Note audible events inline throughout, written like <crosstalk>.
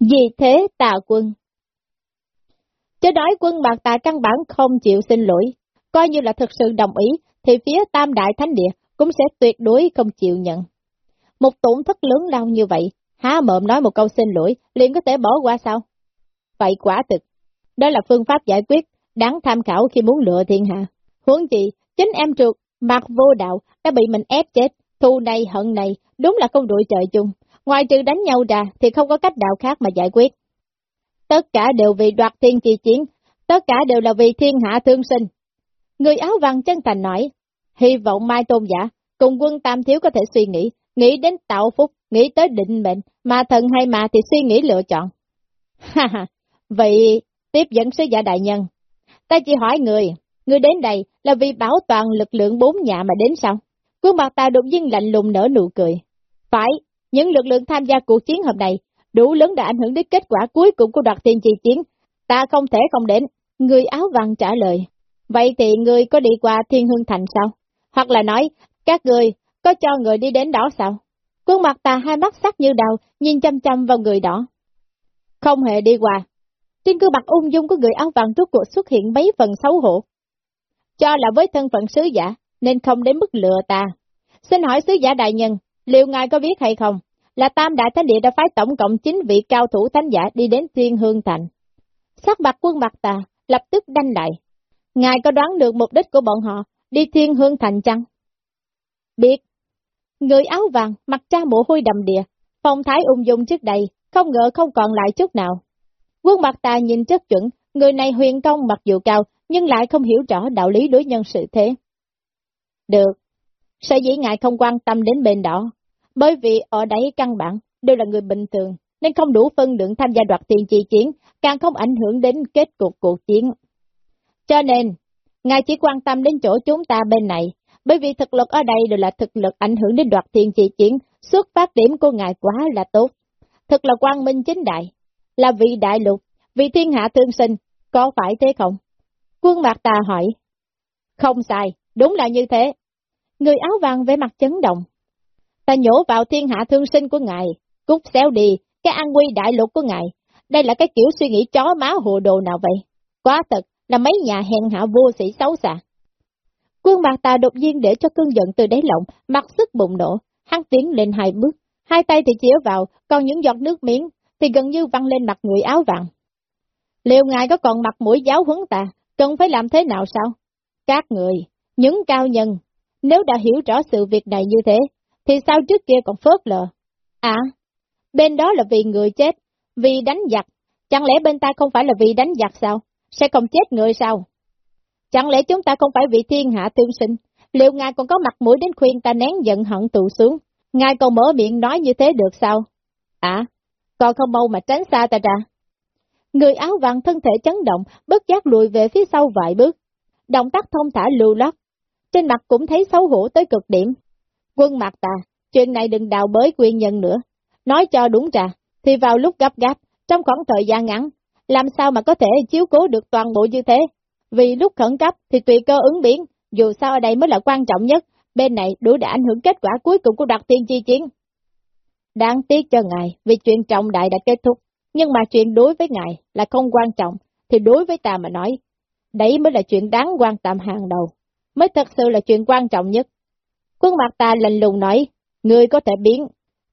Vì thế tà quân. Chứ nói quân bạc tà căn bản không chịu xin lỗi, coi như là thực sự đồng ý, thì phía tam đại thánh địa cũng sẽ tuyệt đối không chịu nhận. Một tổn thất lớn lao như vậy, há mộm nói một câu xin lỗi, liền có thể bỏ qua sao? Vậy quả thực, đó là phương pháp giải quyết, đáng tham khảo khi muốn lựa thiên hạ. Huống chị, chính em trượt, mặt vô đạo, đã bị mình ép chết, thù này hận này, đúng là không đội trời chung. Ngoài trừ đánh nhau ra, thì không có cách nào khác mà giải quyết. Tất cả đều vì đoạt thiên chi chiến, tất cả đều là vì thiên hạ thương sinh. Người áo vàng chân thành nói, hy vọng Mai Tôn Giả cùng quân Tam Thiếu có thể suy nghĩ, nghĩ đến tạo phúc, nghĩ tới định mệnh, mà thần hay mà thì suy nghĩ lựa chọn. <laughs> Ha ha, vậy tiếp dẫn sứ giả đại nhân. Ta chỉ hỏi người, người đến đây là vì bảo toàn lực lượng bốn nhà mà đến sao? Quân mặt ta đột nhiên lạnh lùng nở nụ cười. Phải, những lực lượng tham gia cuộc chiến hôm nay đủ lớn đã ảnh hưởng đến kết quả cuối cùng của đoạt tiền chi chiến. Ta không thể không đến. Người áo vàng trả lời. Vậy thì người có đi qua Thiên Hương Thành sao? Hoặc là nói, các người có cho người đi đến đó sao? Quân mặt ta hai mắt sắc như đầu, nhìn chăm chăm vào người đó. Không hề đi qua. Trên gương mặt ung dung của người áo vàng rốt cuộc xuất hiện mấy phần xấu hổ. Cho là với thân phận sứ giả, nên không đến mức lừa ta. Xin hỏi sứ giả đại nhân, liệu ngài có biết hay không? Là Tam Đại Thánh Địa đã phái tổng cộng 9 vị cao thủ thánh giả đi đến Thiên Hương Thành. Sắc mặt quân mặt tà lập tức đanh lại. Ngài có đoán được mục đích của bọn họ đi Thiên Hương Thành chăng? Biết. Người áo vàng, mặt cha mồ hôi đầm địa, phong thái ung dung trước đây, không ngờ không còn lại chút nào. Quân mặt tà nhìn chất chuẩn, người này huyền công mặc dù cao, nhưng lại không hiểu rõ đạo lý đối nhân sự thế. Được. Sở dĩ ngài không quan tâm đến bên đó, bởi vì ở đấy căn bản đều là người bình thường, nên không đủ phân lượng tham gia đoạt tiền chi chiến, càng không ảnh hưởng đến kết cục cuộc chiến. Cho nên, ngài chỉ quan tâm đến chỗ chúng ta bên này, bởi vì thực lực ở đây đều là thực lực ảnh hưởng đến đoạt tiền chi chiến, xuất phát điểm của ngài quá là tốt. Thật là quang minh chính đại, là vị đại lục, vị thiên hạ thương sinh, có phải thế không? Quân Mạc Tà hỏi. Không sai, đúng là như thế. Người áo vàng vẻ mặt chấn động. Ta nhổ vào thiên hạ thương sinh của ngài, cút xéo đi, cái an nguy đại lục của ngài. Đây là cái kiểu suy nghĩ chó má hồ đồ nào vậy? Quá thật, là mấy nhà hèn hạ vô sĩ xấu xa. Quân Mạc Tà đột nhiên để cho cơn giận từ đáy lộng, mặt sức bụng nổ, hắn tiến lên hai bước, hai tay thì chĩa vào, còn những giọt nước miếng thì gần như văng lên mặt người áo vàng. Liệu ngài có còn mặt mũi giáo huấn ta, cần phải làm thế nào sao? Các người, những cao nhân, nếu đã hiểu rõ sự việc này như thế, thì sao trước kia còn phớt lờ? À, bên đó là vì người chết, vì đánh giặc, chẳng lẽ bên ta không phải là vì đánh giặc sao? Sẽ không chết người sao? Chẳng lẽ chúng ta không phải vì thiên hạ tương sinh? Liệu ngài còn có mặt mũi đến khuyên ta nén giận hận tụ xuống? Ngài còn mở miệng nói như thế được sao? À, còn không mau mà tránh xa ta ra. Người áo vàng thân thể chấn động, bất giác lùi về phía sau vài bước. Động tác thông thả lưu lót. Trên mặt cũng thấy xấu hổ tới cực điểm. Quân mặt ta, chuyện này đừng đào bới quyền nhân nữa. Nói cho đúng trà, thì vào lúc gấp gáp, trong khoảng thời gian ngắn, làm sao mà có thể chiếu cố được toàn bộ như thế? Vì lúc khẩn cấp thì tùy cơ ứng biến, dù sao ở đây mới là quan trọng nhất, bên này đủ để ảnh hưởng kết quả cuối cùng của đặc tiên chi chiến. Đáng tiếc cho ngài, vì chuyện trọng đại đã kết thúc, nhưng mà chuyện đối với ngài là không quan trọng, thì đối với ta mà nói, đấy mới là chuyện đáng quan tâm hàng đầu, mới thật sự là chuyện quan trọng nhất. Quân mặt ta lạnh lùng nói, người có thể biến,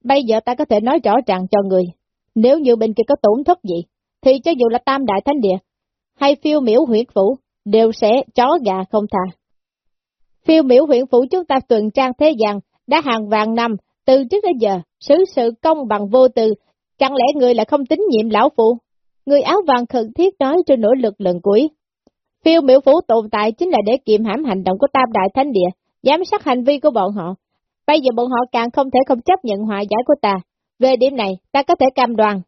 bây giờ ta có thể nói rõ ràng cho người, nếu như bên kia có tổn thất gì, thì cho dù là tam đại thánh địa, hay phiêu miểu huyết phủ, đều sẽ chó gà không tha. Phiêu miểu huyện phủ chúng ta tuần trang thế gian, đã hàng vàng năm, từ trước đến giờ, xử sự công bằng vô tư, chẳng lẽ người lại không tín nhiệm lão phụ? Người áo vàng khẩn thiết nói trên nỗ lực lần cuối. Phiêu miểu phủ tồn tại chính là để kiềm hãm hành động của tam đại thánh địa, giám sát hành vi của bọn họ. Bây giờ bọn họ càng không thể không chấp nhận hòa giải của ta. Về điểm này, ta có thể cam đoan.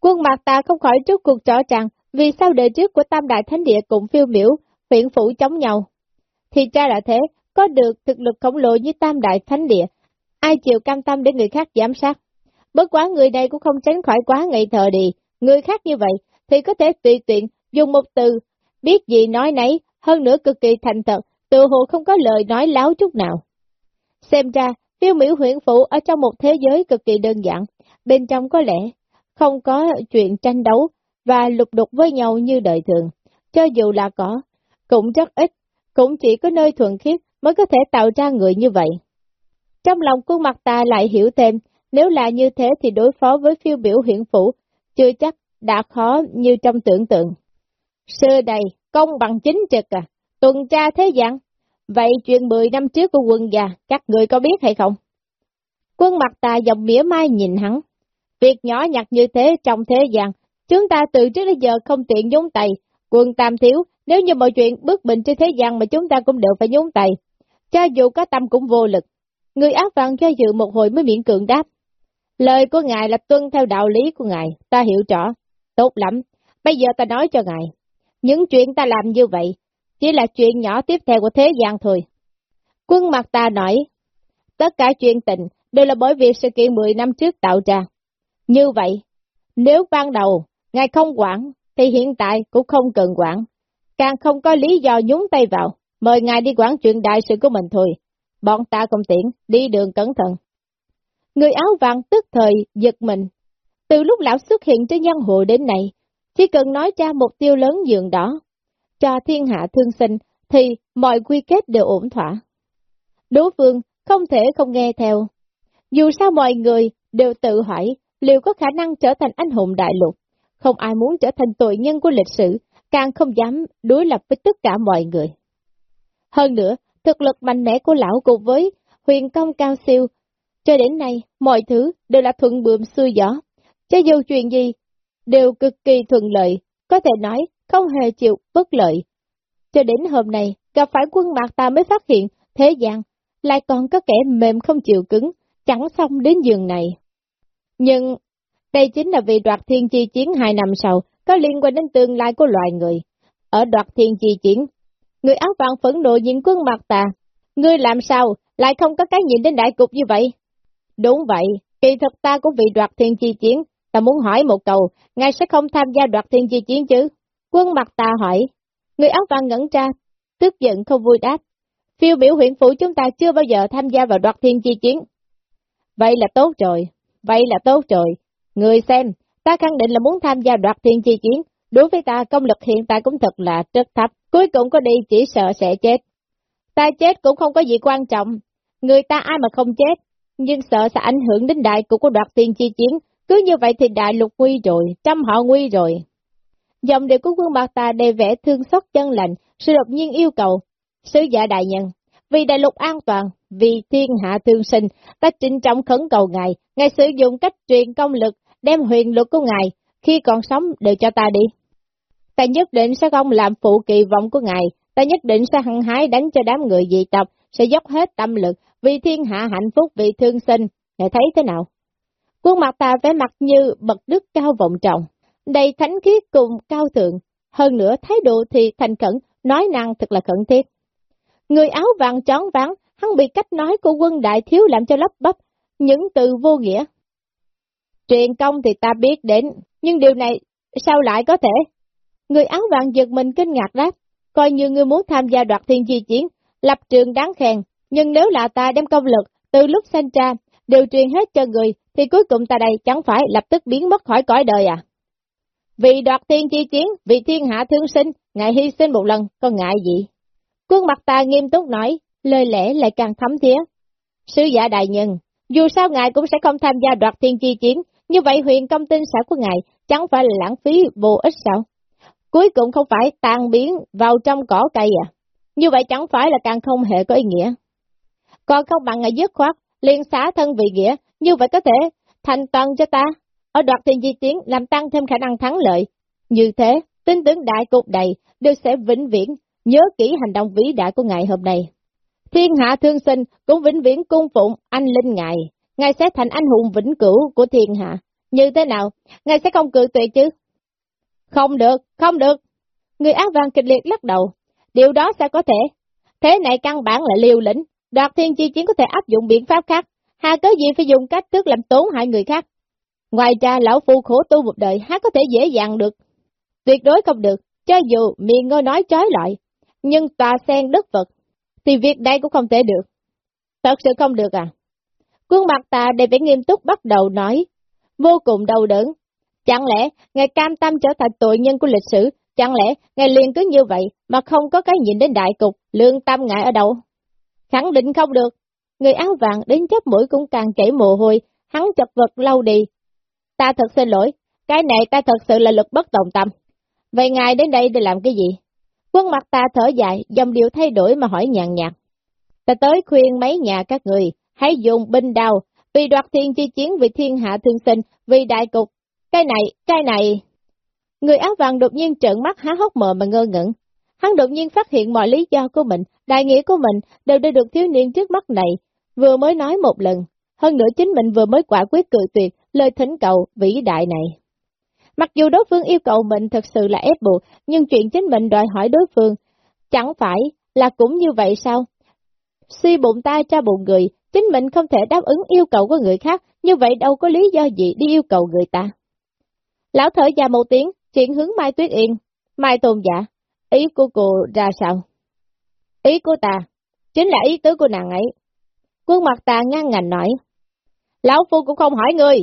Quân mặt ta không khỏi trước cuộc trò rằng, vì sao đời trước của tam đại thánh địa cũng phiêu miểu, huyện phủ chống nhau. Thì ra là thế, có được thực lực khổng lồ như tam đại thánh địa, ai chịu cam tâm để người khác giám sát. Bất quá người này cũng không tránh khỏi quá ngây thờ đi, người khác như vậy thì có thể tùy tiện dùng một từ, biết gì nói nấy, hơn nữa cực kỳ thành thật, tự hồ không có lời nói láo chút nào. Xem ra, phiêu miểu huyện phụ ở trong một thế giới cực kỳ đơn giản, bên trong có lẽ không có chuyện tranh đấu và lục đục với nhau như đời thường. Cho dù là có, cũng rất ít, cũng chỉ có nơi thuần khiết mới có thể tạo ra người như vậy. Trong lòng quân mặt ta lại hiểu thêm, nếu là như thế thì đối phó với phiêu biểu huyện phủ, chưa chắc đã khó như trong tưởng tượng. Xưa đây, công bằng chính trực à, tuần tra thế gian. Vậy chuyện 10 năm trước của quân già, các người có biết hay không? Quân mặt tà dòng mỉa mai nhìn hắn. Việc nhỏ nhặt như thế trong thế gian, chúng ta từ trước đến giờ không tiện nhúng tay. Quân tam thiếu, nếu như mọi chuyện bước bình trên thế gian mà chúng ta cũng đều phải nhúng tay. Cho dù có tâm cũng vô lực. Người ác vàng cho dự một hồi mới miễn cường đáp. Lời của ngài là tuân theo đạo lý của ngài, ta hiểu rõ. Tốt lắm, bây giờ ta nói cho ngài. Những chuyện ta làm như vậy, chỉ là chuyện nhỏ tiếp theo của thế gian thôi. Quân mặt ta nói, tất cả chuyện tình đều là bởi vì sự kiện 10 năm trước tạo ra. Như vậy, nếu ban đầu ngài không quản, thì hiện tại cũng không cần quản. Càng không có lý do nhúng tay vào, mời ngài đi quản chuyện đại sự của mình thôi. Bọn ta không tiện, đi đường cẩn thận. Người áo vàng tức thời, giật mình. Từ lúc lão xuất hiện trên giang hồ đến nay, chỉ cần nói ra mục tiêu lớn dường đó, cho thiên hạ thương sinh, thì mọi quy kết đều ổn thỏa. Đối phương không thể không nghe theo. Dù sao mọi người đều tự hỏi liệu có khả năng trở thành anh hùng đại lục. Không ai muốn trở thành tội nhân của lịch sử, càng không dám đối lập với tất cả mọi người. Hơn nữa, thực lực mạnh mẽ của lão cùng với huyền công cao siêu, cho đến nay, mọi thứ đều là thuận bườm xuôi gió. Cho dù chuyện gì, đều cực kỳ thuận lợi, có thể nói không hề chịu bất lợi. Cho đến hôm nay, gặp phải quân mạc ta mới phát hiện, thế gian lại còn có kẻ mềm không chịu cứng, chẳng xong đến giường này. Nhưng, đây chính là vì đoạt thiên chi chiến hai năm sau, có liên quan đến tương lai của loài người. Ở đoạt thiên chi chiến, người áo vàng phẫn nộ nhìn quân mặt ta. Ngươi làm sao, lại không có cái nhìn đến đại cục như vậy? Đúng vậy, kỳ thực ta cũng vì đoạt thiên chi chiến, ta muốn hỏi một câu, ngài sẽ không tham gia đoạt thiên chi chiến chứ? Quân mặt ta hỏi, người áo vàng ngẩn ra, tức giận không vui đáp. Phiêu biểu huyện phủ chúng ta chưa bao giờ tham gia vào đoạt thiên chi chiến. Vậy là tốt rồi, vậy là tốt rồi. Người xem, ta khẳng định là muốn tham gia đoạt thiên chi chiến, đối với ta công lực hiện tại cũng thật là rất thấp, cuối cùng có đi chỉ sợ sẽ chết. Ta chết cũng không có gì quan trọng, người ta ai mà không chết, nhưng sợ sẽ ảnh hưởng đến đại cục của đoạt thiên chi chiến, cứ như vậy thì đại lục nguy rồi, trăm họ nguy rồi. Dòng điệu của quân bạc ta đầy vẻ thương xót chân lạnh, sự đột nhiên yêu cầu, sứ giả đại nhân, vì đại lục an toàn, vì thiên hạ thương sinh, ta trinh trọng khẩn cầu ngài, ngài sử dụng cách truyền công lực, đem huyền lực của ngài, khi còn sống đều cho ta đi. Ta nhất định sẽ không làm phụ kỳ vọng của ngài, ta nhất định sẽ hăng hái đánh cho đám người dị tộc, sẽ dốc hết tâm lực, vì thiên hạ hạnh phúc, vì thương sinh, ngài thấy thế nào? Quân mặt ta vẻ mặt như bậc đức cao vọng trọng, đầy thánh khiết cùng cao thượng, hơn nữa thái độ thì thành khẩn, nói năng thật là khẩn thiết. Người áo vàng trón vắng, hắn bị cách nói của quân đại thiếu làm cho lấp bắp, những từ vô nghĩa. Truyền công thì ta biết đến, nhưng điều này sao lại có thể? Người áo vàng giật mình kinh ngạc đáp, coi như người muốn tham gia đoạt thiên di chiến, lập trường đáng khen, nhưng nếu là ta đem công lực từ lúc sanh ra, đều truyền hết cho người, thì cuối cùng ta đây chẳng phải lập tức biến mất khỏi cõi đời à? Vì đoạt thiên chi chiến, vì thiên hạ thương sinh, ngài hy sinh một lần, còn ngại gì? Quân mặt ta nghiêm túc nói, lời lẽ lại càng thấm thía. Sứ giả đại nhân, dù sao ngài cũng sẽ không tham gia đoạt thiên chi chiến, như vậy huyền công tinh xã của ngài chẳng phải là lãng phí vô ích sao? Cuối cùng không phải tan biến vào trong cỏ cây à? Như vậy chẳng phải là càng không hề có ý nghĩa. Còn không bằng ngài dứt khoát, liên xá thân vị nghĩa, như vậy có thể thành toàn cho ta, ở đoạt thiên di tiến làm tăng thêm khả năng thắng lợi. Như thế, tin tưởng đại cục đầy đều sẽ vĩnh viễn nhớ kỹ hành động vĩ đại của ngài hôm nay. Thiên hạ thương sinh cũng vĩnh viễn cung phụng anh linh ngài, ngài sẽ thành anh hùng vĩnh cửu của thiên hạ. Như thế nào, ngài sẽ không cự tuyệt chứ? Không được, không được. Người ác vàng kịch liệt lắc đầu, điều đó sẽ có thể. Thế này căn bản là liều lĩnh, đoạt thiên chi chiến có thể áp dụng biện pháp khác, hà cớ gì phải dùng cách thức làm tốn hại người khác. Ngoài ra lão phu khổ tu một đời há có thể dễ dàng được. Tuyệt đối không được, cho dù miệng ngôi nói trái lại, nhưng tòa sen đất vật, thì việc đây cũng không thể được. Thật sự không được à? Quân mặt ta đầy phải nghiêm túc bắt đầu nói, vô cùng đau đớn. Chẳng lẽ ngài cam tâm trở thành tội nhân của lịch sử, chẳng lẽ ngài liền cứ như vậy mà không có cái nhìn đến đại cục, lương tâm ngại ở đâu? Khẳng định không được. Người áo vàng đến chớp mũi cũng càng chảy mồ hôi, hắn chật vật lâu đi. Ta thật xin lỗi, cái này ta thật sự là lực bất tòng tâm. Vậy ngài đến đây để làm cái gì? Quân mặt ta thở dài, dòng điệu thay đổi mà hỏi nhàn nhạt. Ta tới khuyên mấy nhà các người, hãy dùng binh đao, vì đoạt thiên chi chiến vì thiên hạ thương sinh, vì đại cục. Cái này, cái này... Người áo vàng đột nhiên trợn mắt há hốc mờ mà ngơ ngẩn. Hắn đột nhiên phát hiện mọi lý do của mình, đại nghĩa của mình đều đã được thiếu niên trước mắt này, vừa mới nói một lần. Hơn nữa chính mình vừa mới quả quyết cự tuyệt lời thỉnh cầu vĩ đại này. Mặc dù đối phương yêu cầu mình thật sự là ép buộc, nhưng chuyện chính mình đòi hỏi đối phương, chẳng phải là cũng như vậy sao? Suy bụng ta cho bụng người, chính mình không thể đáp ứng yêu cầu của người khác, như vậy đâu có lý do gì đi yêu cầu người ta. Lão thở dài một tiếng, chuyện hướng Mai Tuyết Yên. Mai tôn giả, ý của cô ra sao? Ý của ta, chính là ý tứ của nàng ấy. Quân mặt ta ngang ngành nói. Lão Phu cũng không hỏi người.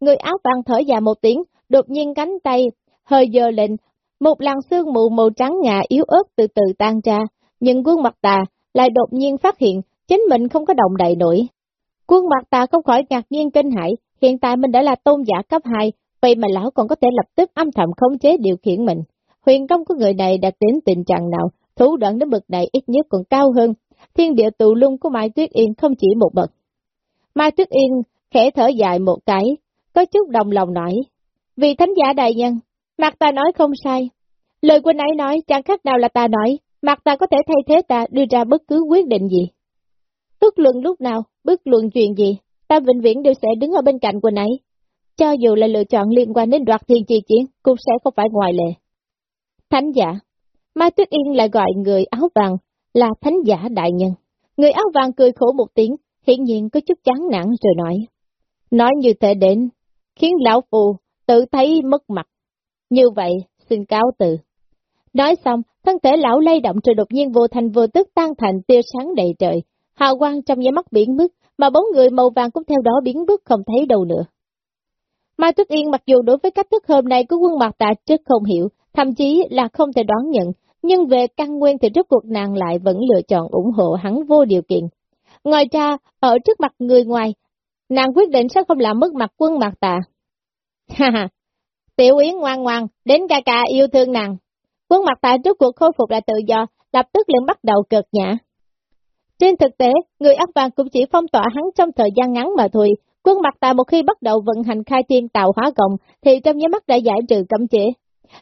Người áo vàng thở dài một tiếng, đột nhiên cánh tay, hơi dơ lên, một làn sương mù màu trắng ngà yếu ớt từ từ tan ra, nhưng quân mặt tà lại đột nhiên phát hiện chính mình không có động đậy nổi. Quân mặt tà không khỏi ngạc nhiên kinh hãi, hiện tại mình đã là tôn giả cấp 2, vậy mà lão còn có thể lập tức âm thầm khống chế điều khiển mình. Huyền công của người này đạt đến tình trạng nào, thủ đoạn đến bậc này ít nhất còn cao hơn, thiên địa tù lung của Mai Tuyết Yên không chỉ một bậc. Mai Tuyết Yên khẽ thở dài một cái, có chút đồng lòng nói, vì thánh giả đại nhân, mặt ta nói không sai. Lời quân ấy nói chẳng khác nào là ta nói, mặt ta có thể thay thế ta đưa ra bất cứ quyết định gì. Bất luận lúc nào, bất luận chuyện gì, ta vĩnh viễn đều sẽ đứng ở bên cạnh quân ấy. Cho dù là lựa chọn liên quan đến đoạt thiên chi chiến, cũng sẽ không phải ngoại lệ. Thánh giả Mai Tuyết Yên lại gọi người áo vàng là thánh giả đại nhân. Người áo vàng cười khổ một tiếng, hiển nhiên có chút chán nản rồi nói. Nói như thế đến, khiến lão phù tự thấy mất mặt. Như vậy, xin cáo từ. Nói xong, thân thể lão lay động rồi đột nhiên vô thành vô tức tan thành tia sáng đầy trời. Hào quang trong giấy mắt biến mất, mà bóng người màu vàng cũng theo đó biến mất không thấy đâu nữa. Mai Tuyết Yên mặc dù đối với cách thức hôm nay của quân mặt tạ rất không hiểu, thậm chí là không thể đoán nhận, nhưng về căn nguyên thì rốt cuộc nàng lại vẫn lựa chọn ủng hộ hắn vô điều kiện. Ngoài ra, ở trước mặt người ngoài, nàng quyết định sẽ không làm mất mặt quân mặt tà. Ha ha, tiểu yến ngoan ngoan, đến ca ca yêu thương nàng. Quân mặt tà trước cuộc khôi phục lại tự do, lập tức liền bắt đầu cực nhã. Trên thực tế, người ác vàng cũng chỉ phong tỏa hắn trong thời gian ngắn mà thôi. Quân mặt tà một khi bắt đầu vận hành khai thiên tạo hóa gồng, thì trong nháy mắt đã giải trừ cấm chế.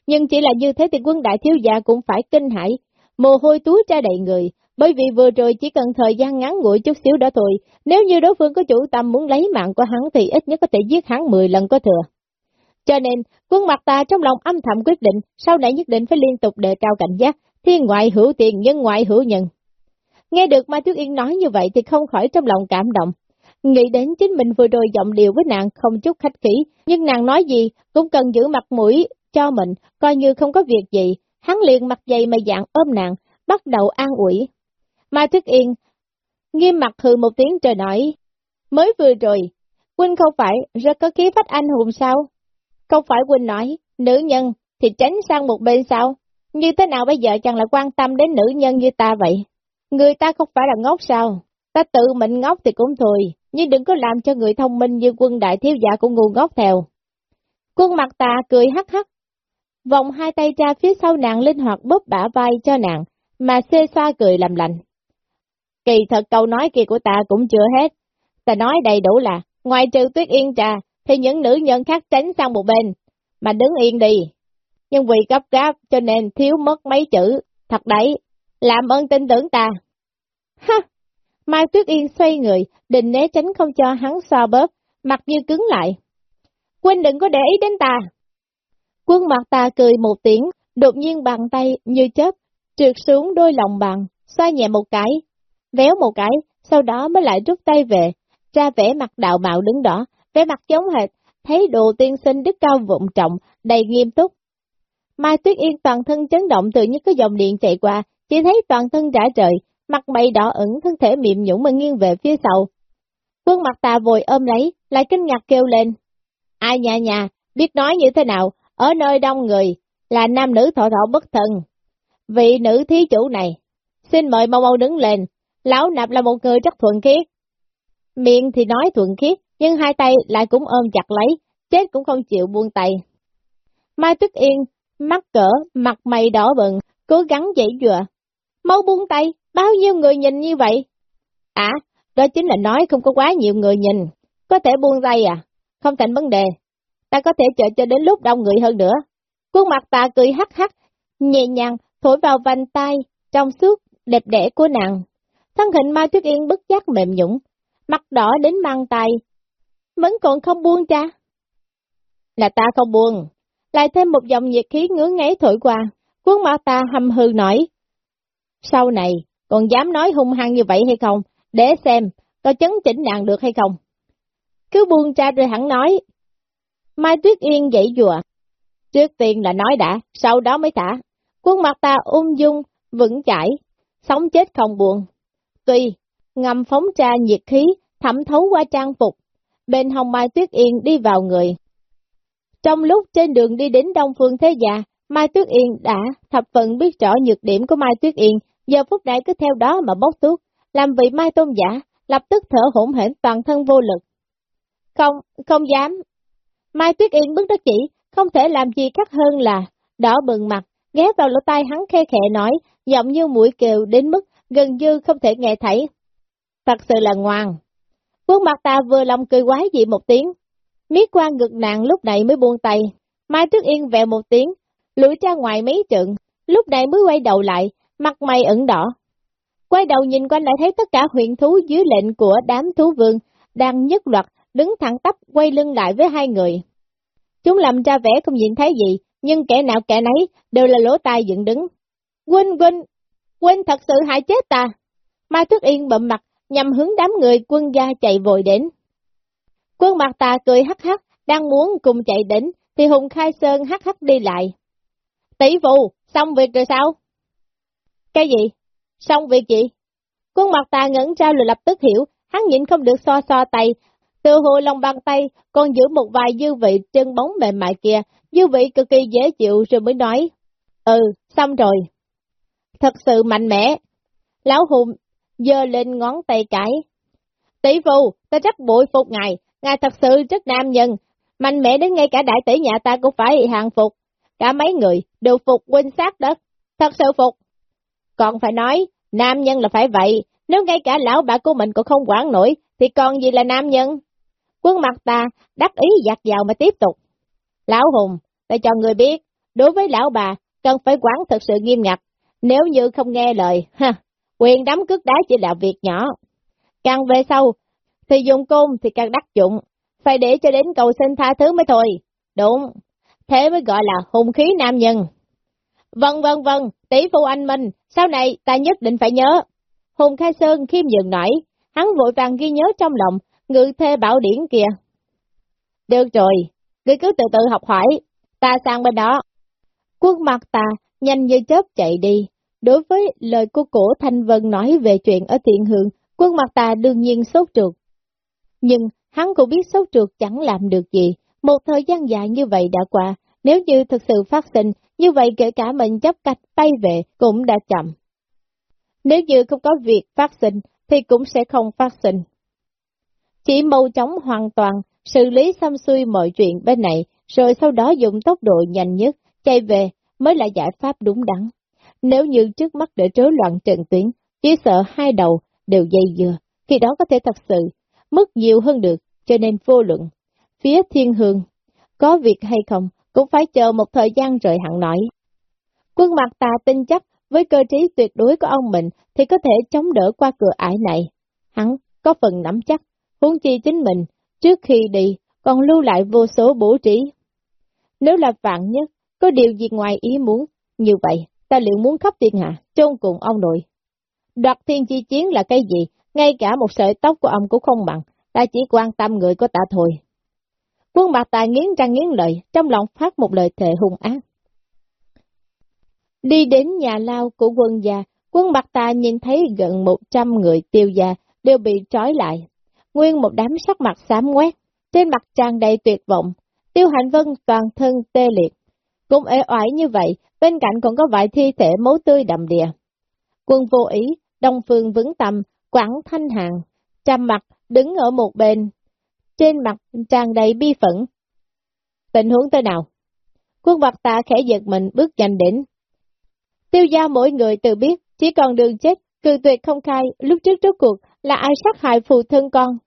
Nhưng chỉ là như thế thì quân đại thiếu gia cũng phải kinh hãi, mồ hôi túi ra đầy người, bởi vì vừa rồi chỉ cần thời gian ngắn ngủi chút xíu đã thôi, nếu như đối phương có chủ tâm muốn lấy mạng của hắn thì ít nhất có thể giết hắn 10 lần có thừa. Cho nên, quân mặt ta trong lòng âm thầm quyết định, sau này nhất định phải liên tục đề cao cảnh giác, thiên ngoại hữu tiền nhân ngoại hữu nhân. Nghe được Mai Tuyết Yên nói như vậy thì không khỏi trong lòng cảm động. Nghĩ đến chính mình vừa rồi giọng điều với nàng không chút khách khí, nhưng nàng nói gì cũng cần giữ mặt mũi cho mình, coi như không có việc gì. Hắn liền mặt dày mà dạng ôm nàng, bắt đầu an ủi. Mai Tuyết Yên nghiêm mặt hừ một tiếng trời nói, mới vừa rồi, Quynh không phải rất có khí phách anh hùng sao? Không phải Quynh nói, nữ nhân thì tránh sang một bên sao? Như thế nào bây giờ chẳng là quan tâm đến nữ nhân như ta vậy? Người ta không phải là ngốc sao? Ta tự mình ngốc thì cũng thôi, nhưng đừng có làm cho người thông minh như quân đại thiếu giả cũng ngu ngốc theo. Quân mặt ta cười hắc hắc, vòng hai tay ra phía sau nàng linh hoạt bóp bả vai cho nàng, mà xê xoa cười làm lành. Kỳ thật câu nói kia của ta cũng chưa hết, ta nói đầy đủ là, ngoài trừ tuyết yên trà, thì những nữ nhân khác tránh sang một bên, mà đứng yên đi. Nhưng vì gấp gáp cho nên thiếu mất mấy chữ, thật đấy, làm ơn tin tưởng ta. <laughs> Ha! Mai Tuyết Yên xoay người, định né tránh không cho hắn xoa bóp, mặt như cứng lại. Quên đừng có để ý đến ta. Quân mặt ta cười một tiếng, đột nhiên bàn tay như chớp, trượt xuống đôi lòng bàn, xoa nhẹ một cái, véo một cái, sau đó mới lại rút tay về, ra vẻ mặt đạo mạo đứng đỏ, vẻ mặt giống hệt, thấy đồ tiên sinh đức cao vụng trọng, đầy nghiêm túc. Mai Tuyết Yên toàn thân chấn động từ những cái dòng điện chạy qua, chỉ thấy toàn thân rã trời, mặt mày đỏ ửng, thân thể mềm nhũng mà nghiêng về phía sau. Quân mặt tà vội ôm lấy, lại kinh ngạc kêu lên. Ai nhà nhà, biết nói như thế nào, ở nơi đông người, là nam nữ thọ thọ bất thân. Vị nữ thí chủ này, xin mời mau mau đứng lên, lão nạp là một người rất thuận khiết. Miệng thì nói thuận khiết, nhưng hai tay lại cũng ôm chặt lấy, chết cũng không chịu buông tay. Mai Tuyết Yên, mắt cỡ, mặt mày đỏ bừng, cố gắng dãy dừa. Mau buông tay, bao nhiêu người nhìn như vậy? À, đó chính là nói không có quá nhiều người nhìn, có thể buông tay à? Không thành vấn đề, ta có thể chờ cho đến lúc đông người hơn nữa. Khuôn mặt ta cười hắc hắc, nhẹ nhàng thổi vào vành tay, trong suốt, đẹp đẽ của nàng. Thân hình Mai Tuyết Yên bất giác mềm nhũng, mặt đỏ đến mang tay. Vẫn còn không buông cha. Là ta không buông. Lại thêm một dòng nhiệt khí ngứa ngáy thổi qua, khuôn mặt ta hầm hư nổi. Sau này, còn dám nói hung hăng như vậy hay không? Để xem, có chấn chỉnh nàng được hay không? Cứ buông cha rồi hẳn nói. Mai Tuyết Yên dậy dùa. Trước tiên là nói đã, sau đó mới thả. Khuôn mặt ta ung dung, vững chãi, sống chết không buồn. Tuy, ngầm phóng tra nhiệt khí, thẩm thấu qua trang phục, bên hồng Mai Tuyết Yên đi vào người. Trong lúc trên đường đi đến Đông Phương Thế Gia, Mai Tuyết Yên đã thập phận biết rõ nhược điểm của Mai Tuyết Yên, giờ phút này cứ theo đó mà bốc thuốc, làm vị Mai Tôn Giả, lập tức thở hổn hển toàn thân vô lực. Không, không dám. Mai Tuyết Yên bước đất chỉ, không thể làm gì khác hơn là đỏ bừng mặt, ghé vào lỗ tai hắn khe khẽ nói, giọng như mũi kêu đến mức gần như không thể nghe thấy. Thật sự là ngoan. Khuôn mặt ta vừa lòng cười quái dị một tiếng, miết qua ngực nàng lúc này mới buông tay. Mai Tuyết Yên vẹo một tiếng, lùi ra ngoài mấy trượng, lúc này mới quay đầu lại, mặt mày ẩn đỏ. Quay đầu nhìn quanh lại thấy tất cả huyện thú dưới lệnh của đám thú vương, đang nhất loạt, đứng thẳng tắp quay lưng lại với hai người. Chúng làm ra vẻ không nhìn thấy gì, nhưng kẻ nào kẻ nấy đều là lỗ tai dựng đứng. Quên quên, quên thật sự hại chết ta. Mai Thức Yên bậm mặt, nhằm hướng đám người quân gia chạy vội đến. Quân mặt ta cười hắc hắc, đang muốn cùng chạy đến, thì Hùng Khai Sơn hắc hắc đi lại. Tỷ vụ, xong việc rồi sao? Cái gì? Xong việc gì? Quân mặt ta ngẩn ra rồi lập tức hiểu, hắn nhịn không được so so tay, từ hồ lòng bàn tay còn giữ một vài dư vị chân bóng mềm mại kia, dư vị cực kỳ dễ chịu rồi mới nói. Ừ, xong rồi. Thật sự mạnh mẽ. Lão Hùng dơ lên ngón tay cái. Tỷ phu, ta rất bội phục ngài, ngài thật sự rất nam nhân, mạnh mẽ đến ngay cả đại tỷ nhà ta cũng phải hàng phục. Cả mấy người đều phục huynh sát đất, thật sự phục. Còn phải nói, nam nhân là phải vậy, nếu ngay cả lão bà của mình cũng không quản nổi, thì còn gì là nam nhân? Quân mặt ta đắc ý giặt vào mà tiếp tục. Lão Hùng, ta cho người biết, đối với lão bà, cần phải quản thật sự nghiêm ngặt. Nếu như không nghe lời, ha, quyền đấm cước đá chỉ là việc nhỏ. Càng về sau, thì dùng côn thì càng đắc dụng, phải để cho đến cầu xin tha thứ mới thôi. Đúng, thế mới gọi là hùng khí nam nhân. Vâng vâng vâng, tỷ phu anh Minh, sau này ta nhất định phải nhớ. Hùng Khai Sơn khiêm nhường nổi, hắn vội vàng ghi nhớ trong lòng, ngự thê bảo điển kìa. Được rồi, ngươi cứ từ từ học hỏi, ta sang bên đó. Quân mặt ta nhanh như chớp chạy đi. Đối với lời của cổ Thanh Vân nói về chuyện ở thiện hương, quân mặt ta đương nhiên sốt ruột. Nhưng hắn cũng biết sốt ruột chẳng làm được gì, một thời gian dài như vậy đã qua, nếu như thực sự phát sinh, như vậy kể cả mình chấp cách bay về cũng đã chậm. Nếu như không có việc phát sinh, thì cũng sẽ không phát sinh. Chỉ mau chóng hoàn toàn, xử lý xăm xuôi mọi chuyện bên này, rồi sau đó dùng tốc độ nhanh nhất, chạy về, mới là giải pháp đúng đắn. Nếu như trước mắt để rối loạn trận tuyến, chỉ sợ hai đầu đều dây dừa, khi đó có thể thật sự mất nhiều hơn được, cho nên vô luận. Phía thiên hương, có việc hay không, cũng phải chờ một thời gian rồi hẳn nói. Quân mặt ta tin chắc với cơ trí tuyệt đối của ông mình thì có thể chống đỡ qua cửa ải này. Hắn có phần nắm chắc, huống chi chính mình, trước khi đi, còn lưu lại vô số bố trí. Nếu là vạn nhất, có điều gì ngoài ý muốn, như vậy, ta liệu muốn khắp thiên hạ, chôn cùng ông nội. Đoạt thiên chi chiến là cái gì, ngay cả một sợi tóc của ông cũng không bằng, ta chỉ quan tâm người của ta thôi. Quân mặt tài nghiến răng nghiến lợi, trong lòng phát một lời thề hung ác. Đi đến nhà lao của quân gia, quân mặt ta nhìn thấy gần một trăm người tiêu gia đều bị trói lại. Nguyên một đám sắc mặt xám quét, trên mặt tràn đầy tuyệt vọng, Tiêu hạnh Vân toàn thân tê liệt. Cũng ế oải như vậy, bên cạnh còn có vài thi thể máu tươi đầm đìa. Quân vô ý, Đông Phương vững tâm, Quảng Thanh Hàng, trăm mặt, đứng ở một bên, trên mặt tràn đầy bi phẫn. Tình huống thế nào? Quân bạc tạ khẽ giật mình bước nhanh đến. Tiêu gia mỗi người tự biết, chỉ còn đường chết, cự tuyệt không khai, lúc trước trước cuộc là ai sát hại phụ thân con.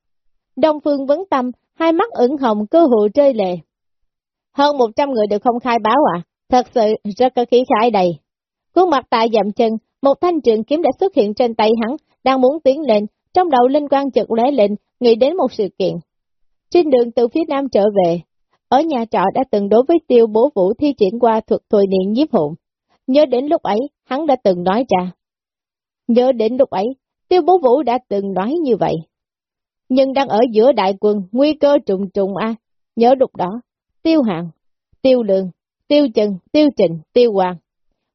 Đông Phương vấn tâm, hai mắt ửng hồng cơ hội rơi lệ. Hơn 100 người được không khai báo à, thật sự rất có khí khái đầy. Khuôn mặt tại dậm chân, một thanh trường kiếm đã xuất hiện trên tay hắn, đang muốn tiến lên, trong đầu linh quan chợt lóe lên, nghĩ đến một sự kiện. Trên đường từ phía nam trở về, ở nhà trọ đã từng đối với tiêu bố vũ thi triển qua thuật thôi niệm nhiếp hồn. Nhớ đến lúc ấy, hắn đã từng nói ra. Nhớ đến lúc ấy, tiêu bố vũ đã từng nói như vậy. Nhưng đang ở giữa đại quân, nguy cơ trùng trùng a nhớ lúc đó, tiêu hạng, tiêu lượng, tiêu trần, tiêu trình, tiêu hoàng.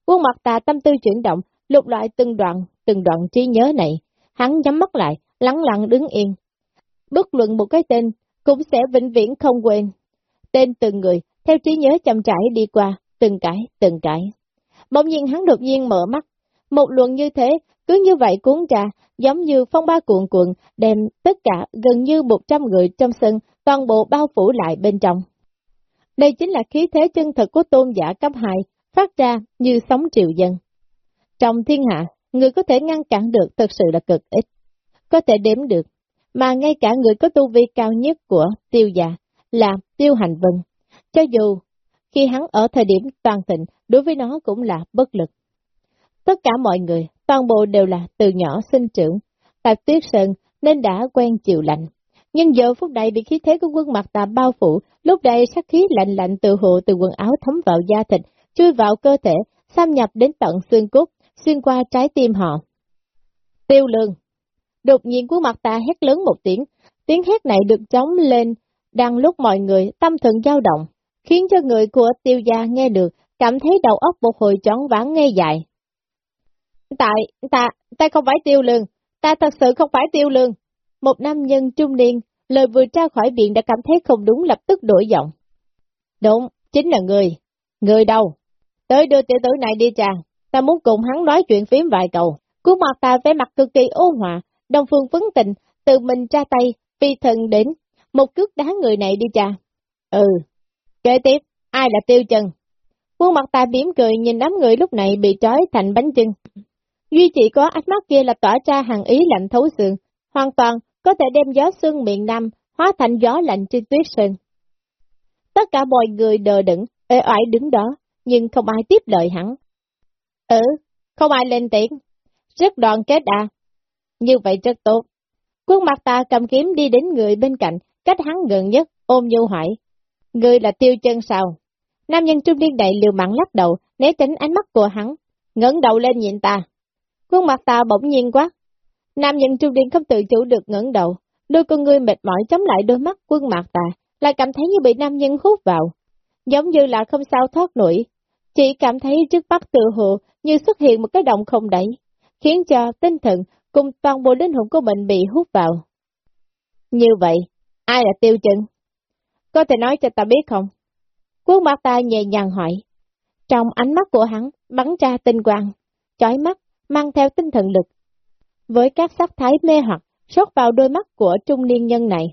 Quân mặt tà tâm tư chuyển động, lục loại từng đoạn, từng đoạn trí nhớ này, hắn nhắm mắt lại, lắng lặng đứng yên. Bất luận một cái tên, cũng sẽ vĩnh viễn không quên. Tên từng người, theo trí nhớ chậm trải đi qua, từng cái, từng cái. Bỗng nhiên hắn đột nhiên mở mắt, một luận như thế, cứ như vậy cuốn ra, giống như phong ba cuộn cuộn, đem tất cả gần như 100 người trong sân, toàn bộ bao phủ lại bên trong. Đây chính là khí thế chân thật của tôn giả cấp 2, phát ra như sóng triều dân. Trong thiên hạ, người có thể ngăn cản được thật sự là cực ít, có thể đếm được, mà ngay cả người có tu vi cao nhất của tiêu giả là tiêu hành vân. Cho dù khi hắn ở thời điểm toàn thịnh, đối với nó cũng là bất lực. Tất cả mọi người, toàn bộ đều là từ nhỏ sinh trưởng, tại tuyết sơn nên đã quen chịu lạnh. Nhưng giờ phút này bị khí thế của quân mặt tà bao phủ, lúc đây sát khí lạnh lạnh từ hộ từ quần áo thấm vào da thịt, chui vào cơ thể, xâm nhập đến tận xương cốt, xuyên qua trái tim họ. Tiêu lương. Đột nhiên quân mặt ta hét lớn một tiếng, tiếng hét này được chống lên, đang lúc mọi người tâm thần dao động, khiến cho người của tiêu gia nghe được, cảm thấy đầu óc một hồi chóng ván nghe dài. Tại, ta, ta không phải tiêu lương, ta thật sự không phải tiêu lương. Một nam nhân trung niên, lời vừa ra khỏi miệng đã cảm thấy không đúng lập tức đổi giọng. Đúng, chính là người. Người đâu? Tới đưa tiểu tử này đi chàng, ta muốn cùng hắn nói chuyện phím vài cầu. Cú mặt ta vẻ mặt cực kỳ ôn hòa, đồng phương vấn tình, tự mình ra tay, phi thần đến, một cước đá người này đi chàng. Ừ, kế tiếp, ai là tiêu chân? Quân mặt ta biếm cười nhìn đám người lúc này bị trói thành bánh chân. Duy chỉ có ánh mắt kia là tỏa ra hàng ý lạnh thấu xương, hoàn toàn có thể đem gió xuân miền Nam hóa thành gió lạnh trên tuyết sơn. Tất cả mọi người đờ đẫn, ê oải đứng đó, nhưng không ai tiếp lời hắn. Ừ, không ai lên tiếng. Rất đoàn kết à. Như vậy rất tốt. Quân mặt ta cầm kiếm đi đến người bên cạnh, cách hắn gần nhất, ôm nhu hỏi. Người là tiêu chân sao? Nam nhân trung niên đầy liều mặn lắc đầu, né tránh ánh mắt của hắn, ngẩng đầu lên nhìn ta. Quân mặt ta bỗng nhiên quá. Nam nhân trung niên không tự chủ được ngẩng đầu, đôi con người mệt mỏi chống lại đôi mắt quân Mạc ta, lại cảm thấy như bị nam nhân hút vào. Giống như là không sao thoát nổi, chỉ cảm thấy trước mắt tự hồ như xuất hiện một cái động không đẩy, khiến cho tinh thần cùng toàn bộ linh hồn của mình bị hút vào. Như vậy, ai là tiêu chân? Có thể nói cho ta biết không? Quốc mặt ta nhẹ nhàng hỏi. Trong ánh mắt của hắn bắn ra tinh quang, chói mắt, mang theo tinh thần lực. Với các sắc thái mê hoặc, sốt vào đôi mắt của trung niên nhân này.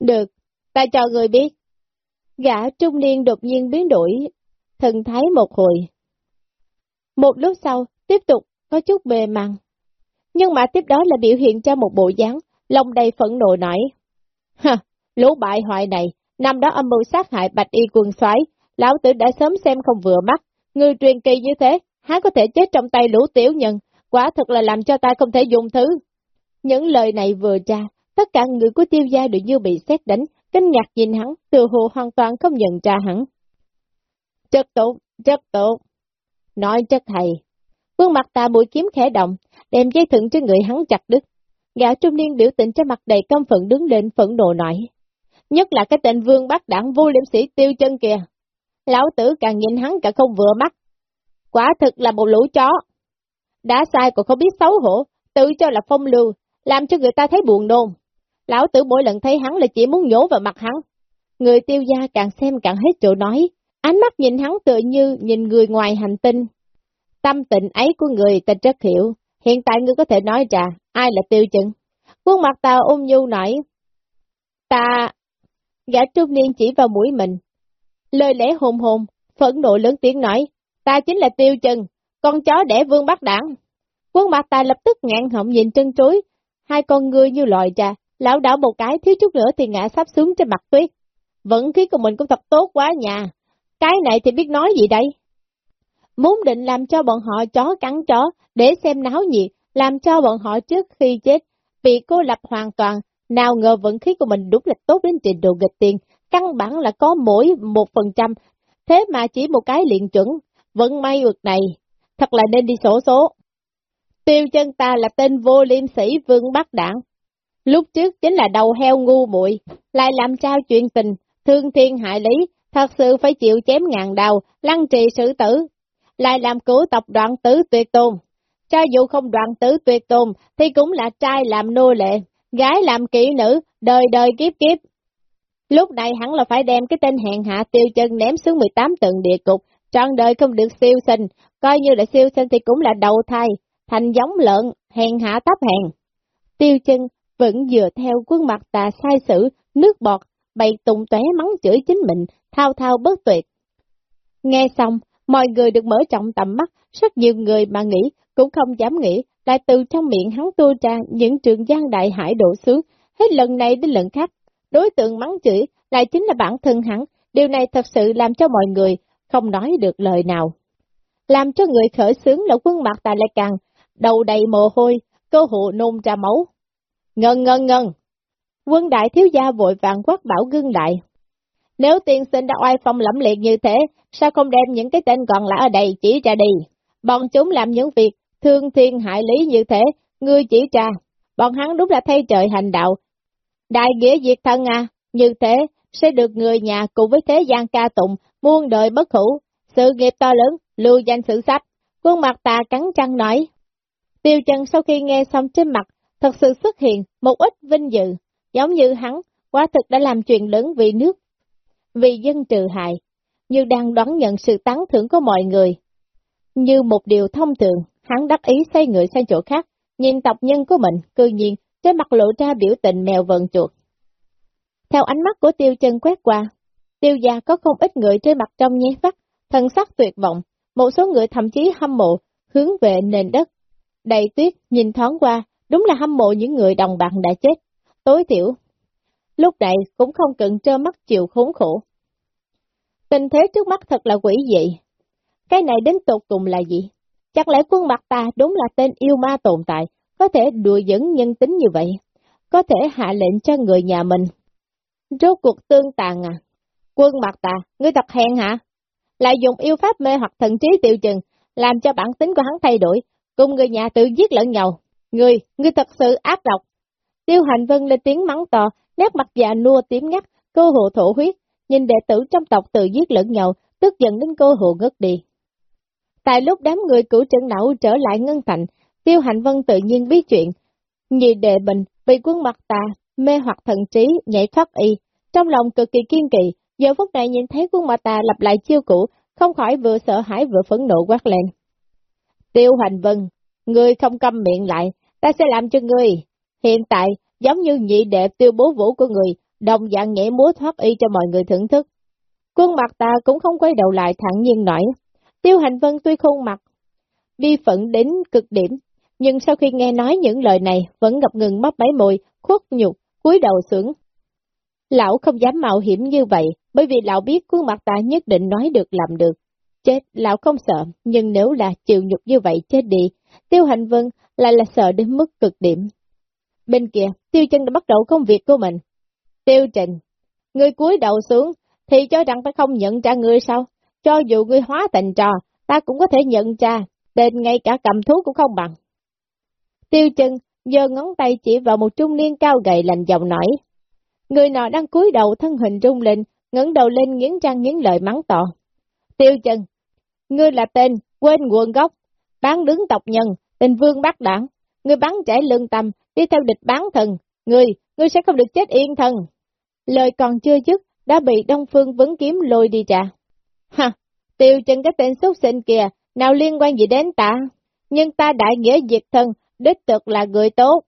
Được, ta cho người biết. Gã trung niên đột nhiên biến đổi, thần thái một hồi. Một lúc sau, tiếp tục có chút bề măng. Nhưng mà tiếp đó là biểu hiện cho một bộ dáng, lòng đầy phẫn nộ nói. Ha, lũ bại hoại này, năm đó âm mưu sát hại bạch y quân soái lão tử đã sớm xem không vừa mắt, người truyền kỳ như thế, há có thể chết trong tay lũ tiểu nhân, quả thật là làm cho ta không thể dùng thứ. Những lời này vừa ra, tất cả người của tiêu gia đều như bị xét đánh, kinh ngạc nhìn hắn, từ hồ hoàn toàn không nhận ra hắn. Chất tốt, chất tốt. Nói chất thầy Vương mặt ta mũi kiếm khẽ động, đem dây thừng trên người hắn chặt đứt. Gã trung niên biểu tình cho mặt đầy công phận đứng lên phẫn nộ nổi Nhất là cái tên vương bắt đảng vô liêm sĩ tiêu chân kìa. Lão tử càng nhìn hắn cả không vừa mắt. Quả thực là một lũ chó. Đã sai còn không biết xấu hổ, tự cho là phong lưu, làm cho người ta thấy buồn nôn. Lão tử mỗi lần thấy hắn là chỉ muốn nhổ vào mặt hắn. người tiêu gia càng xem càng hết chỗ nói, ánh mắt nhìn hắn tựa như nhìn người ngoài hành tinh. Tâm tình ấy của người ta rất hiểu, hiện tại ngươi có thể nói ra, ai là tiêu chân? Quân mặt ta ôm nhu nói, ta... Gã trung niên chỉ vào mũi mình, lời lẽ hồn hồn, phẫn nộ lớn tiếng nói, ta chính là tiêu chân, con chó đẻ vương bắt đảng. Quân mặt tài lập tức ngạn họng nhìn chân trối, hai con ngươi như lòi trà, lão đảo một cái thiếu chút nữa thì ngã sắp xuống trên mặt tuyết. Vận khí của mình cũng thật tốt quá nhà, cái này thì biết nói gì đây? Muốn định làm cho bọn họ chó cắn chó, để xem náo nhiệt, làm cho bọn họ trước khi chết, bị cô lập hoàn toàn, nào ngờ vận khí của mình đúng là tốt đến trình độ nghịch tiền, căn bản là có mỗi một phần trăm, thế mà chỉ một cái liền chuẩn, vận may vực này, thật là nên đi sổ số. Tiêu chân ta là tên vô liêm sĩ vương bắc đảng. Lúc trước chính là đầu heo ngu muội lại làm trao chuyện tình, thương thiên hại lý, thật sự phải chịu chém ngàn đào, lăng trì xử tử, lại làm cứu tộc đoạn tử tuyệt tôn. Cho dù không đoạn tử tuyệt tôn, thì cũng là trai làm nô lệ, gái làm kỹ nữ, đời đời kiếp kiếp. Lúc này hắn là phải đem cái tên hèn hạ tiêu chân ném xuống 18 tầng địa cục, trọn đời không được siêu sinh, coi như là siêu sinh thì cũng là đầu thai, thành giống lợn, hèn hạ tấp hèn. Tiêu chân vẫn dựa theo quân mặt tà sai sử, nước bọt, bày tùng tóe mắng chửi chính mình, thao thao bất tuyệt. Nghe xong, mọi người được mở trọng tầm mắt, rất nhiều người mà nghĩ cũng không dám nghĩ, lại từ trong miệng hắn tu ra những trường gian đại hải đổ xuống, hết lần này đến lần khác. Đối tượng mắng chửi lại chính là bản thân hắn, điều này thật sự làm cho mọi người không nói được lời nào. Làm cho người khởi sướng là quân mặt tài lại càng, đầu đầy mồ hôi, cơ hộ nôn ra máu. Ngân ngân ngân! Quân đại thiếu gia vội vàng quát bảo gương đại. Nếu tiên sinh đã oai phong lẫm liệt như thế, sao không đem những cái tên còn lại ở đây chỉ ra đi? Bọn chúng làm những việc thương thiên hại lý như thế, ngươi chỉ ra. Bọn hắn đúng là thay trời hành đạo. Đại nghĩa diệt thân à, như thế sẽ được người nhà cùng với thế gian ca tụng, muôn đời bất hủ, sự nghiệp to lớn, lưu danh sử sách. Quân mặt tà cắn trăng nói. Tiêu chân sau khi nghe xong trên mặt, thật sự xuất hiện một ít vinh dự, giống như hắn, quá thực đã làm chuyện lớn vì nước, vì dân trừ hại, như đang đón nhận sự tán thưởng của mọi người. Như một điều thông thường, hắn đắc ý xoay người sang chỗ khác, nhìn tộc nhân của mình, cư nhiên, trên mặt lộ ra biểu tình mèo vần chuột. Theo ánh mắt của tiêu chân quét qua, tiêu gia có không ít người trên mặt trong nháy mắt, thần sắc tuyệt vọng, một số người thậm chí hâm mộ, hướng về nền đất. Đầy tuyết, nhìn thoáng qua, đúng là hâm mộ những người đồng bạn đã chết. Tối thiểu, lúc này cũng không cần trơ mắt chịu khốn khổ. Tình thế trước mắt thật là quỷ dị. Cái này đến tột cùng là gì? Chắc lẽ quân mặt ta đúng là tên yêu ma tồn tại, có thể đùa dẫn nhân tính như vậy, có thể hạ lệnh cho người nhà mình. Rốt cuộc tương tàn à? Quân mặt ta, ngươi thật hèn hả? Lại dùng yêu pháp mê hoặc thần trí tiêu chừng, làm cho bản tính của hắn thay đổi, cùng người nhà tự giết lẫn nhau. người người thật sự ác độc. Tiêu hành vân lên tiếng mắng to, nét mặt già nua tím ngắt, cơ hồ thổ huyết, nhìn đệ tử trong tộc tự giết lẫn nhau, tức giận đến cơ hồ ngất đi. Tại lúc đám người cửu trận não trở lại ngân thành, tiêu hành vân tự nhiên biết chuyện. Nhị đệ bình, bị quân mặt tà, mê hoặc thần trí, nhảy thoát y, trong lòng cực kỳ kiên kỳ, giờ phút này nhìn thấy quân mặt ta lặp lại chiêu cũ, không khỏi vừa sợ hãi vừa phẫn nộ quát lên. Tiêu hành vân, ngươi không câm miệng lại, ta sẽ làm cho ngươi. Hiện tại, giống như nhị đệ tiêu bố vũ của người, đồng dạng nhảy múa thoát y cho mọi người thưởng thức. Quân mặt ta cũng không quay đầu lại thẳng nhiên nói, tiêu hành vân tuy khuôn mặt, bi phận đến cực điểm, nhưng sau khi nghe nói những lời này vẫn ngập ngừng mấp máy môi, khuất nhục, cúi đầu sướng. Lão không dám mạo hiểm như vậy, bởi vì lão biết khuôn mặt ta nhất định nói được làm được. Chết, lão không sợ, nhưng nếu là chịu nhục như vậy chết đi, tiêu hành vân lại là sợ đến mức cực điểm. Bên kia, tiêu chân đã bắt đầu công việc của mình. Tiêu trình, người cúi đầu xuống, thì cho rằng ta không nhận ra ngươi sao? Cho dù ngươi hóa thành trò, ta cũng có thể nhận ra, tên ngay cả cầm thú cũng không bằng. Tiêu chân, giơ ngón tay chỉ vào một trung niên cao gầy lành giọng nói. Người nọ đang cúi đầu thân hình rung lên, ngẩng đầu lên nghiến răng nghiến lợi mắng to. Tiêu chân, ngươi là tên, quên nguồn gốc, bán đứng tộc nhân, tình vương bắt đảng, ngươi bắn trẻ lương tâm, đi theo địch bán thần, ngươi, ngươi sẽ không được chết yên thân. Lời còn chưa dứt, đã bị Đông Phương vấn kiếm lôi đi trả. Ha, tiêu chân cái tên xuất sinh kìa, nào liên quan gì đến ta? Nhưng ta đại nghĩa diệt thân, đích thực là người tốt.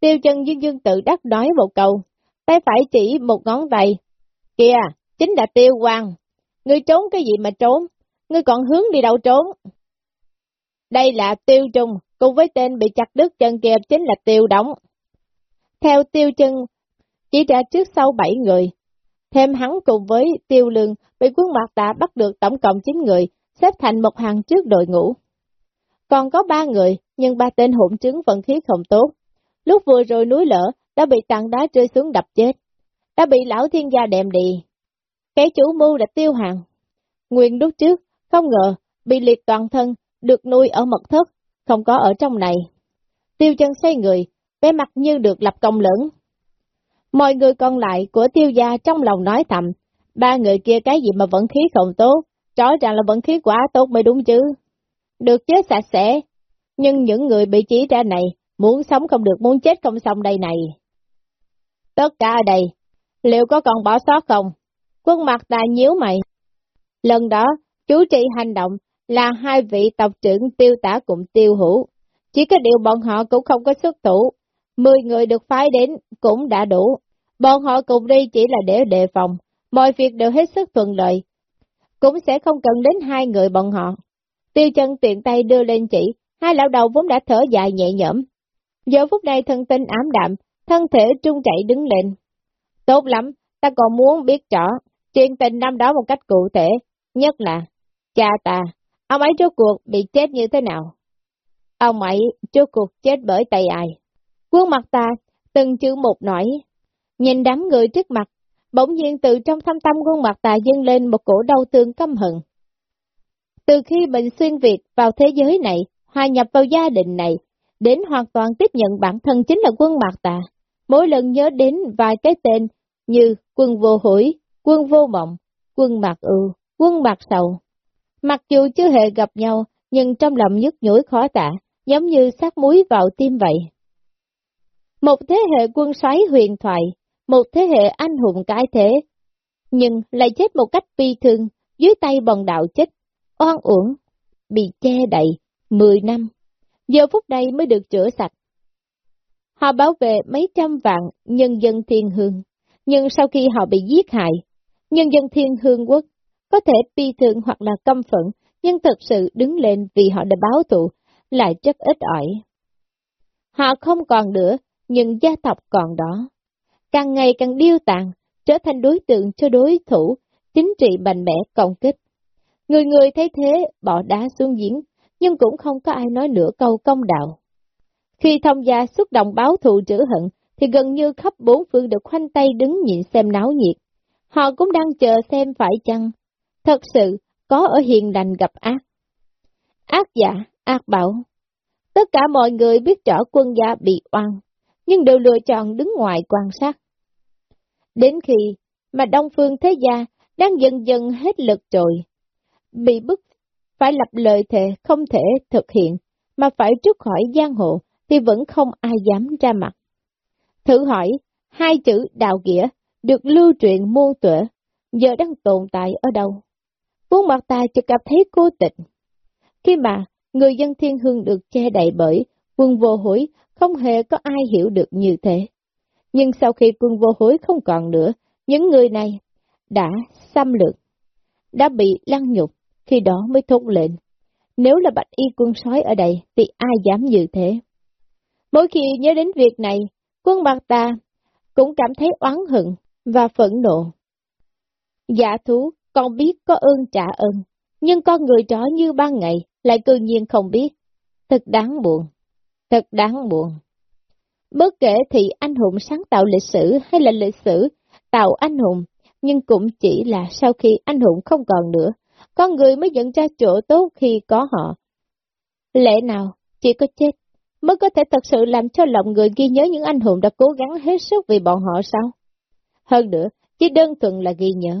Tiêu chân dương dương tự đắc nói một câu, tay phải chỉ một ngón tay. Kìa, chính là tiêu hoàng. Ngươi trốn cái gì mà trốn? Ngươi còn hướng đi đâu trốn? Đây là tiêu trung, cùng với tên bị chặt đứt chân kia chính là tiêu đóng. Theo tiêu chân, chỉ ra trước sau bảy người. Thêm hắn cùng với tiêu lương bị quân mặt tạ bắt được tổng cộng 9 người, xếp thành một hàng trước đội ngũ. Còn có ba người, nhưng ba tên hỗn chứng vận khí không tốt. Lúc vừa rồi núi lở, đã bị tảng đá rơi xuống đập chết. Đã bị lão thiên gia đệm đi. Cái chủ mưu đã tiêu hàng. Nguyên lúc trước, không ngờ, bị liệt toàn thân, được nuôi ở mật thất, không có ở trong này. Tiêu chân xoay người, vẻ mặt như được lập công lớn. Mọi người còn lại của tiêu gia trong lòng nói thầm, ba người kia cái gì mà vận khí không tốt, rõ ràng là vận khí quá tốt mới đúng chứ. Được chết sạch sẽ, nhưng những người bị chỉ ra này, muốn sống không được, muốn chết không xong đây này. Tất cả ở đây, liệu có còn bỏ sót không? Quân mặt ta nhíu mày. Lần đó, chú trị hành động là hai vị tộc trưởng tiêu tả cùng tiêu hữu. Chỉ có điều bọn họ cũng không có xuất thủ. Mười người được phái đến cũng đã đủ. Bọn họ cùng đi chỉ là để đề phòng. Mọi việc đều hết sức thuận lợi. Cũng sẽ không cần đến hai người bọn họ. Tiêu chân tiện tay đưa lên chỉ, hai lão đầu vốn đã thở dài nhẹ nhõm. Giờ phút này thân tinh ám đạm, thân thể trung chạy đứng lên. Tốt lắm, ta còn muốn biết rõ, chuyện tình năm đó một cách cụ thể, nhất là, cha ta, ông ấy trước cuộc bị chết như thế nào? Ông ấy trước cuộc chết bởi tay ai? Quân mặt ta, từng chữ một nổi nhìn đám người trước mặt, bỗng nhiên từ trong thâm tâm khuôn mặt ta dâng lên một cổ đau thương căm hận. Từ khi mình xuyên Việt vào thế giới này, hòa nhập vào gia đình này, đến hoàn toàn tiếp nhận bản thân chính là quân mặt tà. Mỗi lần nhớ đến vài cái tên như quân vô hủy, quân vô mộng, quân mạc ưu, quân mạc sầu. Mặc dù chưa hề gặp nhau, nhưng trong lòng nhức nhối khó tả, giống như sát muối vào tim vậy. Một thế hệ quân soái huyền thoại, một thế hệ anh hùng cái thế, nhưng lại chết một cách bi thương, dưới tay bọn đạo chết, oan uổng, bị che đậy, 10 năm, giờ phút đây mới được chữa sạch. Họ bảo vệ mấy trăm vạn nhân dân thiên hương, nhưng sau khi họ bị giết hại, nhân dân thiên hương quốc có thể bi thương hoặc là căm phẫn, nhưng thật sự đứng lên vì họ đã báo thù, lại rất ít ỏi. Họ không còn nữa, nhưng gia tộc còn đó. Càng ngày càng điêu tàn, trở thành đối tượng cho đối thủ, chính trị mạnh mẽ công kích. Người người thấy thế bỏ đá xuống giếng, nhưng cũng không có ai nói nửa câu công đạo. Khi thông gia xúc động báo thù trữ hận, thì gần như khắp bốn phương được khoanh tay đứng nhìn xem náo nhiệt. Họ cũng đang chờ xem phải chăng, thật sự có ở hiền lành gặp ác. Ác giả, ác bảo. Tất cả mọi người biết rõ quân gia bị oan, nhưng đều lựa chọn đứng ngoài quan sát. Đến khi mà Đông Phương Thế Gia đang dần dần hết lực rồi, bị bức phải lập lời thề không thể thực hiện, mà phải trút khỏi giang hồ, thì vẫn không ai dám ra mặt. Thử hỏi, hai chữ đạo nghĩa được lưu truyền muôn tuệ giờ đang tồn tại ở đâu? Vốn mặt ta chỉ cảm thấy cô tịch. Khi mà người dân thiên hương được che đậy bởi quân vô hối, không hề có ai hiểu được như thế. Nhưng sau khi quân vô hối không còn nữa, những người này đã xâm lược, đã bị lăng nhục, khi đó mới thốt lên. Nếu là bạch y quân sói ở đây, thì ai dám như thế? Mỗi khi nhớ đến việc này, quân bạc ta cũng cảm thấy oán hận và phẫn nộ. Giả thú còn biết có ơn trả ơn, nhưng con người rõ như ban ngày lại cư nhiên không biết. Thật đáng buồn, thật đáng buồn. Bất kể thì anh hùng sáng tạo lịch sử hay là lịch sử tạo anh hùng, nhưng cũng chỉ là sau khi anh hùng không còn nữa, con người mới nhận ra chỗ tốt khi có họ. Lẽ nào, chỉ có chết, mới có thể thật sự làm cho lòng người ghi nhớ những anh hùng đã cố gắng hết sức vì bọn họ sao? Hơn nữa, chỉ đơn thuần là ghi nhớ.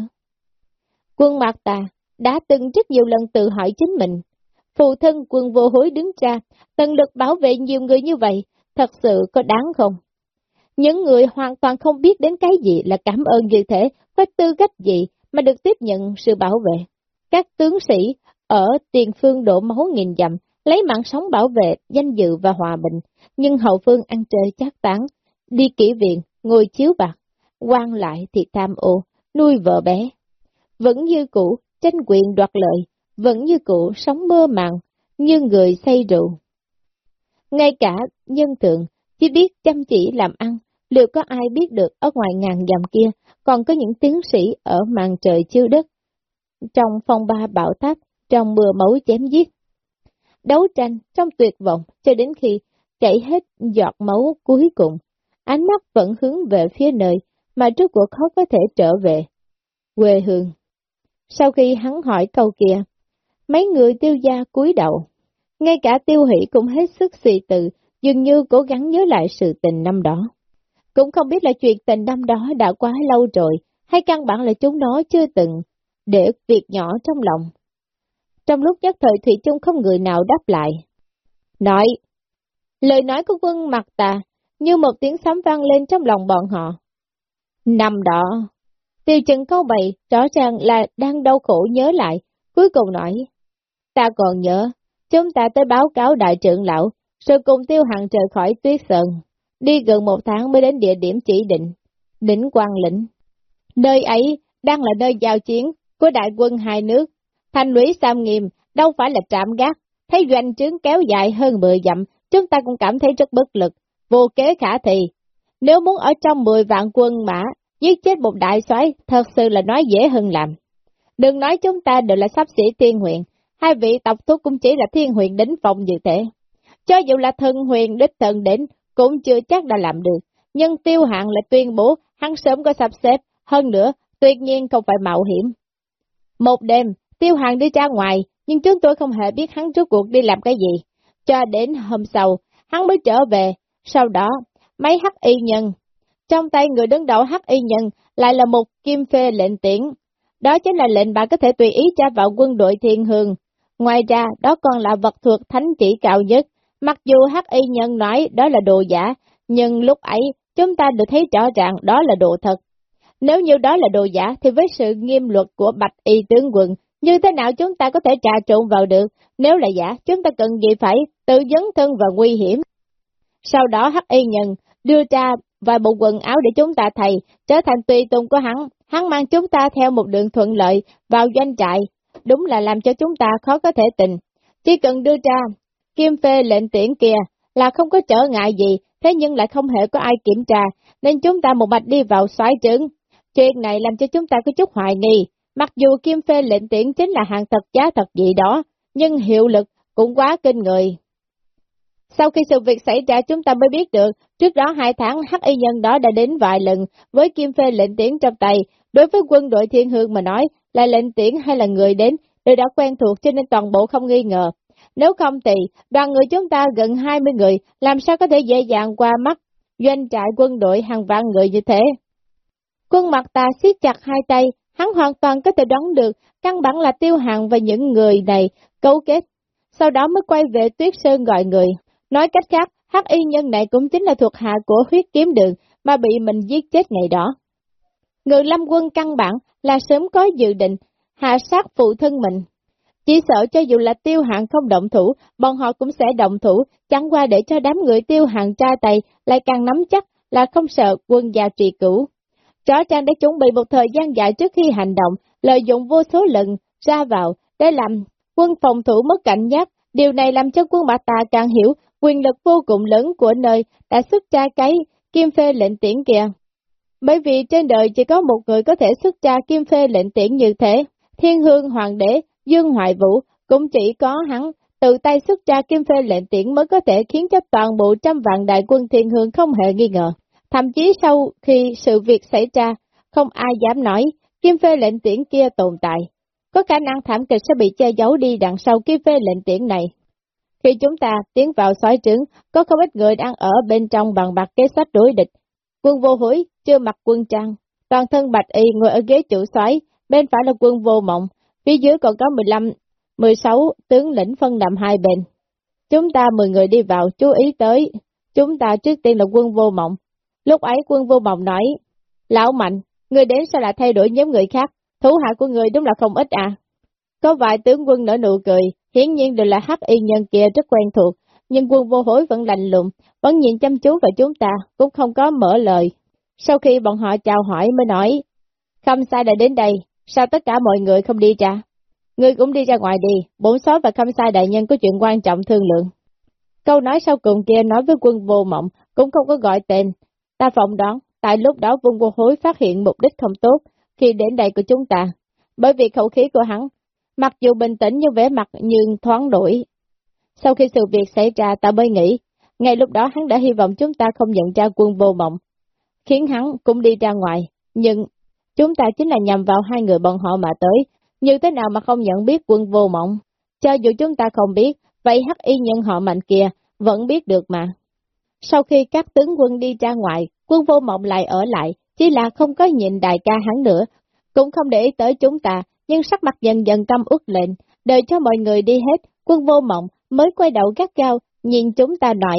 Quân Mạc Tà đã từng rất nhiều lần tự hỏi chính mình. Phụ thân quân vô hối đứng ra, tận lực bảo vệ nhiều người như vậy, thật sự có đáng không? Những người hoàn toàn không biết đến cái gì là cảm ơn như thế, có tư cách gì mà được tiếp nhận sự bảo vệ. Các tướng sĩ ở tiền phương đổ máu nghìn dặm, lấy mạng sống bảo vệ danh dự và hòa bình, nhưng hậu phương ăn chơi chát tán, đi kỹ viện, ngồi chiếu bạc, quan lại thì tham ô, nuôi vợ bé. Vẫn như cũ, tranh quyền đoạt lợi, vẫn như cũ sống mơ màng, như người say rượu. Ngay cả nhân tượng chỉ biết chăm chỉ làm ăn, liệu có ai biết được ở ngoài ngàn dặm kia, còn có những tiến sĩ ở màn trời chiêu đất, trong phong ba bão táp, trong mưa máu chém giết. Đấu tranh trong tuyệt vọng cho đến khi chảy hết giọt máu cuối cùng, ánh mắt vẫn hướng về phía nơi mà trước cuộc khó có thể trở về. Quê hương. Sau khi hắn hỏi câu kia, mấy người tiêu gia cúi đầu. Ngay cả tiêu hỷ cũng hết sức xì tự, dường như cố gắng nhớ lại sự tình năm đó. Cũng không biết là chuyện tình năm đó đã quá lâu rồi, hay căn bản là chúng nó chưa từng để việc nhỏ trong lòng. Trong lúc nhất thời Thủy chung không người nào đáp lại. Nói, lời nói của quân mặt tà, như một tiếng sấm vang lên trong lòng bọn họ. Năm đó, tiêu chừng câu bày, rõ ràng là đang đau khổ nhớ lại, cuối cùng nói, ta còn nhớ, chúng ta tới báo cáo đại trưởng lão, rồi cùng tiêu hằng trời khỏi tuyết sơn, đi gần một tháng mới đến địa điểm chỉ định, đỉnh quang lĩnh. Nơi ấy đang là nơi giao chiến của đại quân hai nước, thành lũy Sam Nghiêm đâu phải là trạm gác, thấy doanh trướng kéo dài hơn 10 dặm, chúng ta cũng cảm thấy rất bất lực, vô kế khả thi. Nếu muốn ở trong 10 vạn quân mã, giết chết một đại soái thật sự là nói dễ hơn làm. Đừng nói chúng ta đều là sắp sĩ thiên huyện, hai vị tộc thuốc cũng chỉ là thiên huyện đính phòng như thế. Cho dù là thần huyền đích thần đến, cũng chưa chắc đã làm được. Nhưng tiêu hạng lại tuyên bố hắn sớm có sắp xếp, hơn nữa, tuyệt nhiên không phải mạo hiểm. Một đêm, tiêu Hàng đi ra ngoài, nhưng chúng tôi không hề biết hắn trước cuộc đi làm cái gì. Cho đến hôm sau, hắn mới trở về, sau đó, mấy hắc y nhân. Trong tay người đứng đầu hắc y nhân lại là một kim phê lệnh tiễn. Đó chính là lệnh bạn có thể tùy ý cho vào quân đội thiên hương. Ngoài ra, đó còn là vật thuộc thánh chỉ cao nhất. Mặc dù hắc y nhân nói đó là đồ giả, nhưng lúc ấy chúng ta được thấy rõ ràng đó là đồ thật. Nếu như đó là đồ giả thì với sự nghiêm luật của bạch y tướng quân, như thế nào chúng ta có thể trà trộn vào được? Nếu là giả, chúng ta cần gì phải tự dấn thân vào nguy hiểm. Sau đó hắc y nhân đưa ra vài bộ quần áo để chúng ta thầy, trở thành tùy tùng của hắn. Hắn mang chúng ta theo một đường thuận lợi vào doanh trại, đúng là làm cho chúng ta khó có thể tình. Chỉ cần đưa ra kim phê lệnh tiễn kia là không có trở ngại gì, thế nhưng lại không hề có ai kiểm tra, nên chúng ta một mạch đi vào xoáy trứng. Chuyện này làm cho chúng ta có chút hoài nghi, mặc dù kim phê lệnh tiễn chính là hàng thật giá thật gì đó, nhưng hiệu lực cũng quá kinh người. Sau khi sự việc xảy ra chúng ta mới biết được, trước đó hai tháng hắc y nhân đó đã đến vài lần với kim phê lệnh tiễn trong tay. Đối với quân đội thiên hương mà nói, là lệnh tiễn hay là người đến, đều đã quen thuộc cho nên toàn bộ không nghi ngờ. Nếu không thì, đoàn người chúng ta gần 20 người, làm sao có thể dễ dàng qua mắt doanh trại quân đội hàng vạn người như thế. Quân mặt ta siết chặt hai tay, hắn hoàn toàn có thể đoán được, căn bản là tiêu hàng và những người này cấu kết. Sau đó mới quay về Tuyết Sơn gọi người. Nói cách khác, hắc y nhân này cũng chính là thuộc hạ của huyết kiếm đường mà bị mình giết chết ngày đó. Người lâm quân căn bản là sớm có dự định hạ sát phụ thân mình. Chỉ sợ cho dù là tiêu hạng không động thủ, bọn họ cũng sẽ động thủ, chẳng qua để cho đám người tiêu hạng tra tay lại càng nắm chắc là không sợ quân gia trì cửu. Rõ ràng đã chuẩn bị một thời gian dài trước khi hành động, lợi dụng vô số lần ra vào để làm quân phòng thủ mất cảnh giác. Điều này làm cho quân Mã Tà càng hiểu quyền lực vô cùng lớn của nơi đã xuất ra cái kim phê lệnh tiễn kìa. Bởi vì trên đời chỉ có một người có thể xuất ra kim phê lệnh tiễn như thế, thiên hương hoàng đế, dương hoại vũ, cũng chỉ có hắn tự tay xuất ra kim phê lệnh tiễn mới có thể khiến cho toàn bộ trăm vạn đại quân thiên hương không hề nghi ngờ. Thậm chí sau khi sự việc xảy ra, không ai dám nói kim phê lệnh tiễn kia tồn tại. Có khả năng thảm kịch sẽ bị che giấu đi đằng sau kim phê lệnh tiễn này. Khi chúng ta tiến vào sói trứng, có không ít người đang ở bên trong bằng bạc kế sách đối địch. Quân vô hối, chưa mặc quân trang, toàn thân bạch y ngồi ở ghế chủ xoáy, bên phải là quân vô mộng, phía dưới còn có 15, 16 tướng lĩnh phân nằm hai bên. Chúng ta 10 người đi vào, chú ý tới, chúng ta trước tiên là quân vô mộng. Lúc ấy quân vô mộng nói, Lão Mạnh, Người đến sao lại thay đổi nhóm người khác, thủ hạ của người đúng là không ít à. Có vài tướng quân nở nụ cười, hiển nhiên đều là hắc y nhân kia rất quen thuộc, nhưng quân vô hối vẫn lạnh lùng, vẫn nhìn chăm chú vào chúng ta, cũng không có mở lời. Sau khi bọn họ chào hỏi mới nói, khâm sai đã đến đây, sao tất cả mọi người không đi ra? Ngươi cũng đi ra ngoài đi, bổn xóa và khâm sai đại nhân có chuyện quan trọng thương lượng. Câu nói sau cùng kia nói với quân vô mộng, cũng không có gọi tên. Ta phỏng đoán, tại lúc đó quân vô hối phát hiện mục đích không tốt khi đến đây của chúng ta. Bởi vì khẩu khí của hắn, mặc dù bình tĩnh nhưng vẻ mặt nhưng thoáng đổi. Sau khi sự việc xảy ra ta mới nghĩ, ngay lúc đó hắn đã hy vọng chúng ta không nhận ra quân vô mộng, khiến hắn cũng đi ra ngoài, nhưng chúng ta chính là nhằm vào hai người bọn họ mà tới, như thế nào mà không nhận biết quân vô mộng. Cho dù chúng ta không biết, vậy hắc y nhân họ mạnh kia vẫn biết được mà. Sau khi các tướng quân đi ra ngoài, quân vô mộng lại ở lại, chỉ là không có nhìn đại ca hắn nữa, cũng không để ý tới chúng ta, nhưng sắc mặt dần dần căm ước lên, đợi cho mọi người đi hết, quân vô mộng mới quay đầu gắt gao, nhìn chúng ta nói,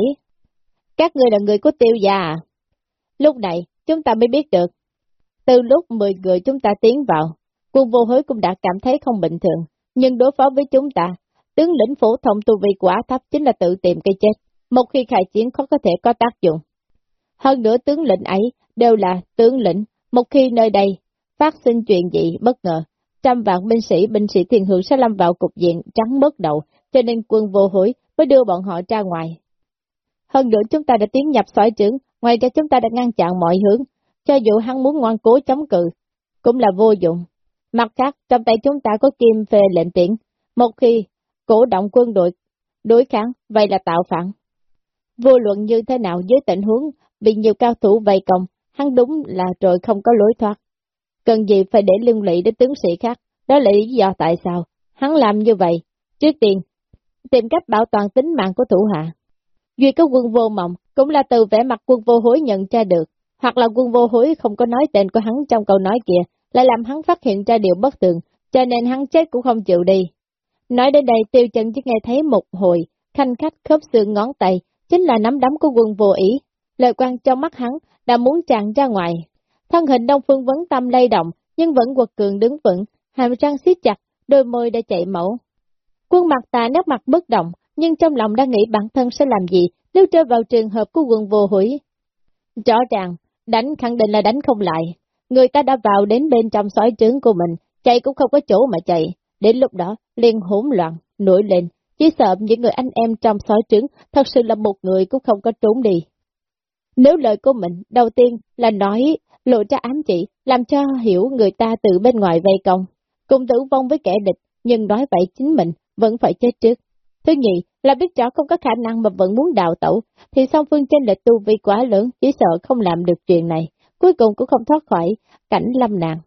các người là người của tiêu gia à? Lúc này, chúng ta mới biết được, từ lúc 10 người chúng ta tiến vào, quân vô hối cũng đã cảm thấy không bình thường, nhưng đối phó với chúng ta, tướng lĩnh phổ thông tu vi quả thấp chính là tự tìm cây chết, một khi khai chiến khó có thể có tác dụng. Hơn nữa tướng lĩnh ấy đều là tướng lĩnh, một khi nơi đây phát sinh chuyện gì bất ngờ, trăm vạn binh sĩ, binh sĩ thiền hưởng sẽ lâm vào cục diện trắng mất đầu, cho nên quân vô hối mới đưa bọn họ ra ngoài. Hơn nữa chúng ta đã tiến nhập xoáy trướng, ngoài ra chúng ta đã ngăn chặn mọi hướng, cho dù hắn muốn ngoan cố chống cự, cũng là vô dụng. Mặt khác, trong tay chúng ta có kim phê lệnh tiễn, một khi cổ động quân đội đối kháng, vậy là tạo phản. Vô luận như thế nào dưới tình huống bị nhiều cao thủ vây công, hắn đúng là rồi không có lối thoát. Cần gì phải để liên lụy đến tướng sĩ khác, đó là lý do tại sao hắn làm như vậy. Trước tiên, tìm cách bảo toàn tính mạng của thủ hạ. Duy có quân vô mộng, cũng là từ vẻ mặt quân vô hối nhận ra được, hoặc là quân vô hối không có nói tên của hắn trong câu nói kia, lại làm hắn phát hiện ra điều bất thường, cho nên hắn chết cũng không chịu đi. Nói đến đây tiêu chân chỉ nghe thấy một hồi, khanh khách khớp xương ngón tay, chính là nắm đấm của quân vô ý. Lời quan trong mắt hắn đã muốn chàng ra ngoài. Thân hình Đông Phương vấn tâm lay động, nhưng vẫn quật cường đứng vững, hàm răng siết chặt, đôi môi đã chạy mẫu. Quân mặt tà nét mặt bất động, nhưng trong lòng đang nghĩ bản thân sẽ làm gì nếu rơi vào trường hợp của quân vô hủy. Rõ ràng, đánh khẳng định là đánh không lại. Người ta đã vào đến bên trong sói trứng của mình, chạy cũng không có chỗ mà chạy. Đến lúc đó, liền hỗn loạn, nổi lên, chỉ sợ những người anh em trong sói trứng thật sự là một người cũng không có trốn đi. Nếu lời của mình đầu tiên là nói lộ ra ám chỉ, làm cho hiểu người ta từ bên ngoài vây công, cùng tử vong với kẻ địch, nhưng nói vậy chính mình vẫn phải chết trước. Thứ nhị là biết rõ không có khả năng mà vẫn muốn đào tẩu, thì song phương trên lệch tu vi quá lớn, chỉ sợ không làm được chuyện này, cuối cùng cũng không thoát khỏi cảnh lâm nạn.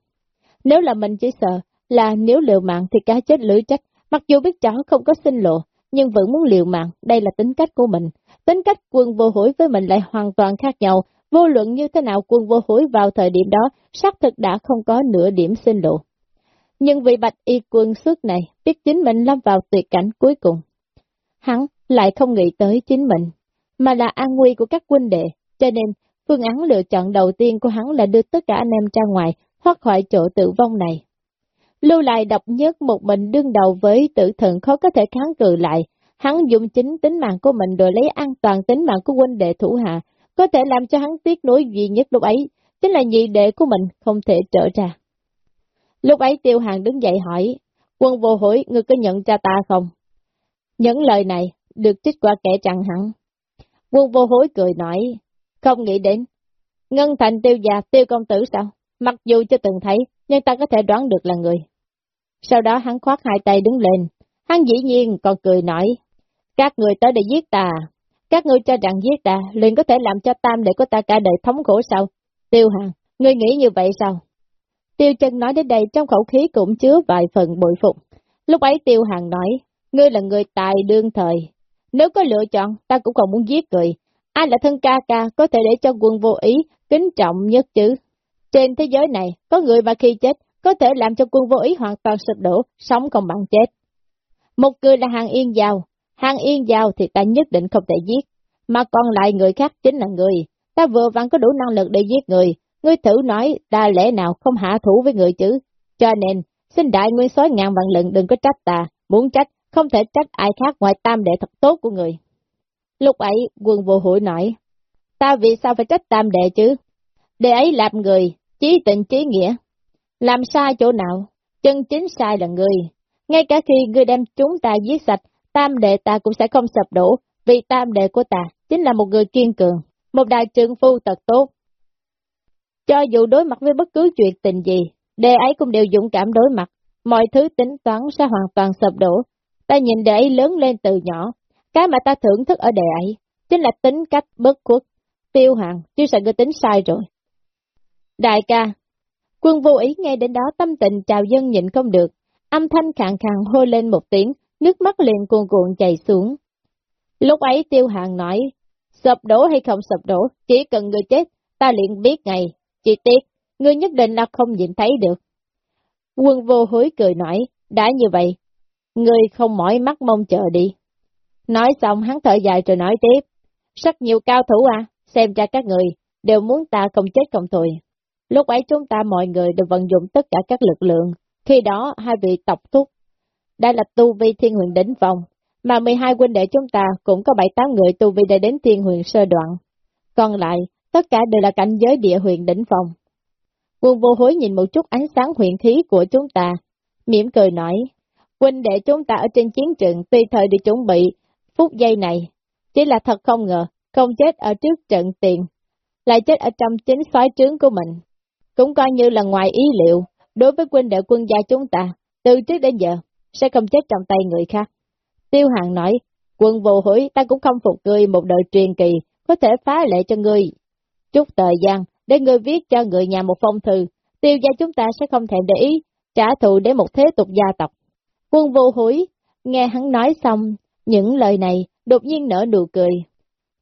Nếu là mình chỉ sợ là nếu liều mạng thì cá chết lưỡi trách, mặc dù biết cháu không có sinh lộ, nhưng vẫn muốn liều mạng, đây là tính cách của mình. Tính cách quân vô hối với mình lại hoàn toàn khác nhau, vô luận như thế nào quân vô hối vào thời điểm đó, xác thực đã không có nửa điểm sinh lộ. Nhưng vì bạch y quân suốt này, biết chính mình lâm vào tuyệt cảnh cuối cùng. Hắn lại không nghĩ tới chính mình, mà là an nguy của các quân đệ, cho nên phương án lựa chọn đầu tiên của hắn là đưa tất cả anh em ra ngoài, thoát khỏi chỗ tử vong này. Lưu lại độc nhất một mình đương đầu với tử thần khó có thể kháng cự lại, hắn dùng chính tính mạng của mình rồi lấy an toàn tính mạng của quân đệ thủ hạ, có thể làm cho hắn tiếc nuối duy nhất lúc ấy, chính là nhị đệ của mình không thể trở ra. Lúc ấy tiêu hàng đứng dậy hỏi, quân vô hối, ngươi có nhận ra ta không? Những lời này được trích qua kẻ chẳng hẳn. Quân vô hối cười nói, không nghĩ đến. Ngân thành tiêu già tiêu công tử sao? Mặc dù chưa từng thấy, nhưng ta có thể đoán được là người. Sau đó hắn khoát hai tay đứng lên, hắn dĩ nhiên còn cười nói, các người tới để giết ta, các ngươi cho rằng giết ta liền có thể làm cho tam đệ của ta cả đời thống khổ sao? Tiêu Hằng, ngươi nghĩ như vậy sao? Tiêu chân nói đến đây trong khẩu khí cũng chứa vài phần bội phục. Lúc ấy Tiêu Hằng nói, ngươi là người tài đương thời. Nếu có lựa chọn, ta cũng còn muốn giết người. Ai là thân ca ca có thể để cho quân vô ý, kính trọng nhất chứ? Trên thế giới này, có người mà khi chết, có thể làm cho quân vô ý hoàn toàn sụp đổ, sống không bằng chết. Một người là hàng yên giàu hàng yên giàu thì ta nhất định không thể giết, mà còn lại người khác chính là người. Ta vừa vặn có đủ năng lực để giết người, ngươi thử nói ta lẽ nào không hạ thủ với người chứ, cho nên, xin đại nguyên soái ngàn vạn lần đừng có trách ta, muốn trách, không thể trách ai khác ngoài tam đệ thật tốt của người. Lúc ấy, quân vô hủi nói, ta vì sao phải trách tam đệ chứ? Đệ ấy làm người, chí tình chí nghĩa. Làm sai chỗ nào? Chân chính sai là người. Ngay cả khi ngươi đem chúng ta giết sạch, tam đệ ta cũng sẽ không sập đổ, vì tam đệ của ta chính là một người kiên cường, một đại trượng phu thật tốt. Cho dù đối mặt với bất cứ chuyện tình gì, đệ ấy cũng đều dũng cảm đối mặt, mọi thứ tính toán sẽ hoàn toàn sập đổ. Ta nhìn đệ ấy lớn lên từ nhỏ, cái mà ta thưởng thức ở đệ ấy, chính là tính cách bất khuất, tiêu hạng, chứ sợ người tính sai rồi. Đại ca, quân vô ý nghe đến đó tâm tình chào dân nhịn không được, âm thanh khàn khàn hô lên một tiếng, nước mắt liền cuồn cuộn chảy xuống. Lúc ấy tiêu hàng nói, sập đổ hay không sập đổ, chỉ cần người chết, ta liền biết ngày, chỉ tiếc, ngươi nhất định là không nhìn thấy được. Quân vô hối cười nói, đã như vậy, ngươi không mỏi mắt mong chờ đi. Nói xong hắn thở dài rồi nói tiếp, rất nhiều cao thủ à, xem ra các người đều muốn ta không chết không thôi. Lúc ấy chúng ta mọi người đều vận dụng tất cả các lực lượng, khi đó hai vị tộc thúc đã là tu vi thiên huyền đỉnh vòng, mà 12 huynh đệ chúng ta cũng có 7-8 người tu vi đã đến thiên huyền sơ đoạn. Còn lại, tất cả đều là cảnh giới địa huyền đỉnh vòng. Quân vô hối nhìn một chút ánh sáng huyền khí của chúng ta, mỉm cười nói, huynh đệ chúng ta ở trên chiến trường tùy thời để chuẩn bị phút giây này, chỉ là thật không ngờ, không chết ở trước trận tiền, lại chết ở trong chính xoái trướng của mình. Cũng coi như là ngoài ý liệu, đối với quân đệ quân gia chúng ta, từ trước đến giờ, sẽ không chết trong tay người khác. Tiêu Hàng nói, quân vô hối ta cũng không phục ngươi một đời truyền kỳ, có thể phá lệ cho ngươi. Chút thời gian, để ngươi viết cho người nhà một phong thư, tiêu gia chúng ta sẽ không thèm để ý, trả thù để một thế tục gia tộc. Quân vô hối, nghe hắn nói xong, những lời này đột nhiên nở nụ cười.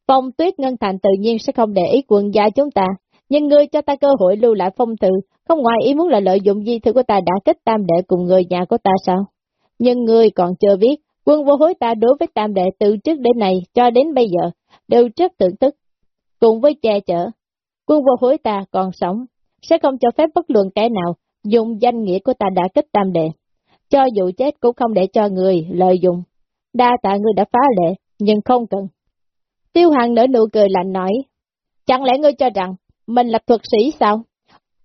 Phong tuyết ngân thành tự nhiên sẽ không để ý quân gia chúng ta, nhưng ngươi cho ta cơ hội lưu lại phong thư, không ngoài ý muốn là lợi dụng di thư của ta đã kết tam đệ cùng người nhà của ta sao? Nhưng ngươi còn chưa biết, quân vô hối ta đối với tam đệ từ trước đến nay cho đến bây giờ, đều rất thưởng thức. Cùng với che chở, quân vô hối ta còn sống, sẽ không cho phép bất luận kẻ nào dùng danh nghĩa của ta đã kết tam đệ. Cho dù chết cũng không để cho người lợi dụng. Đa tạ ngươi đã phá lệ, nhưng không cần. Tiêu Hàng nở nụ cười lạnh nói, chẳng lẽ ngươi cho rằng mình là thuật sĩ sao?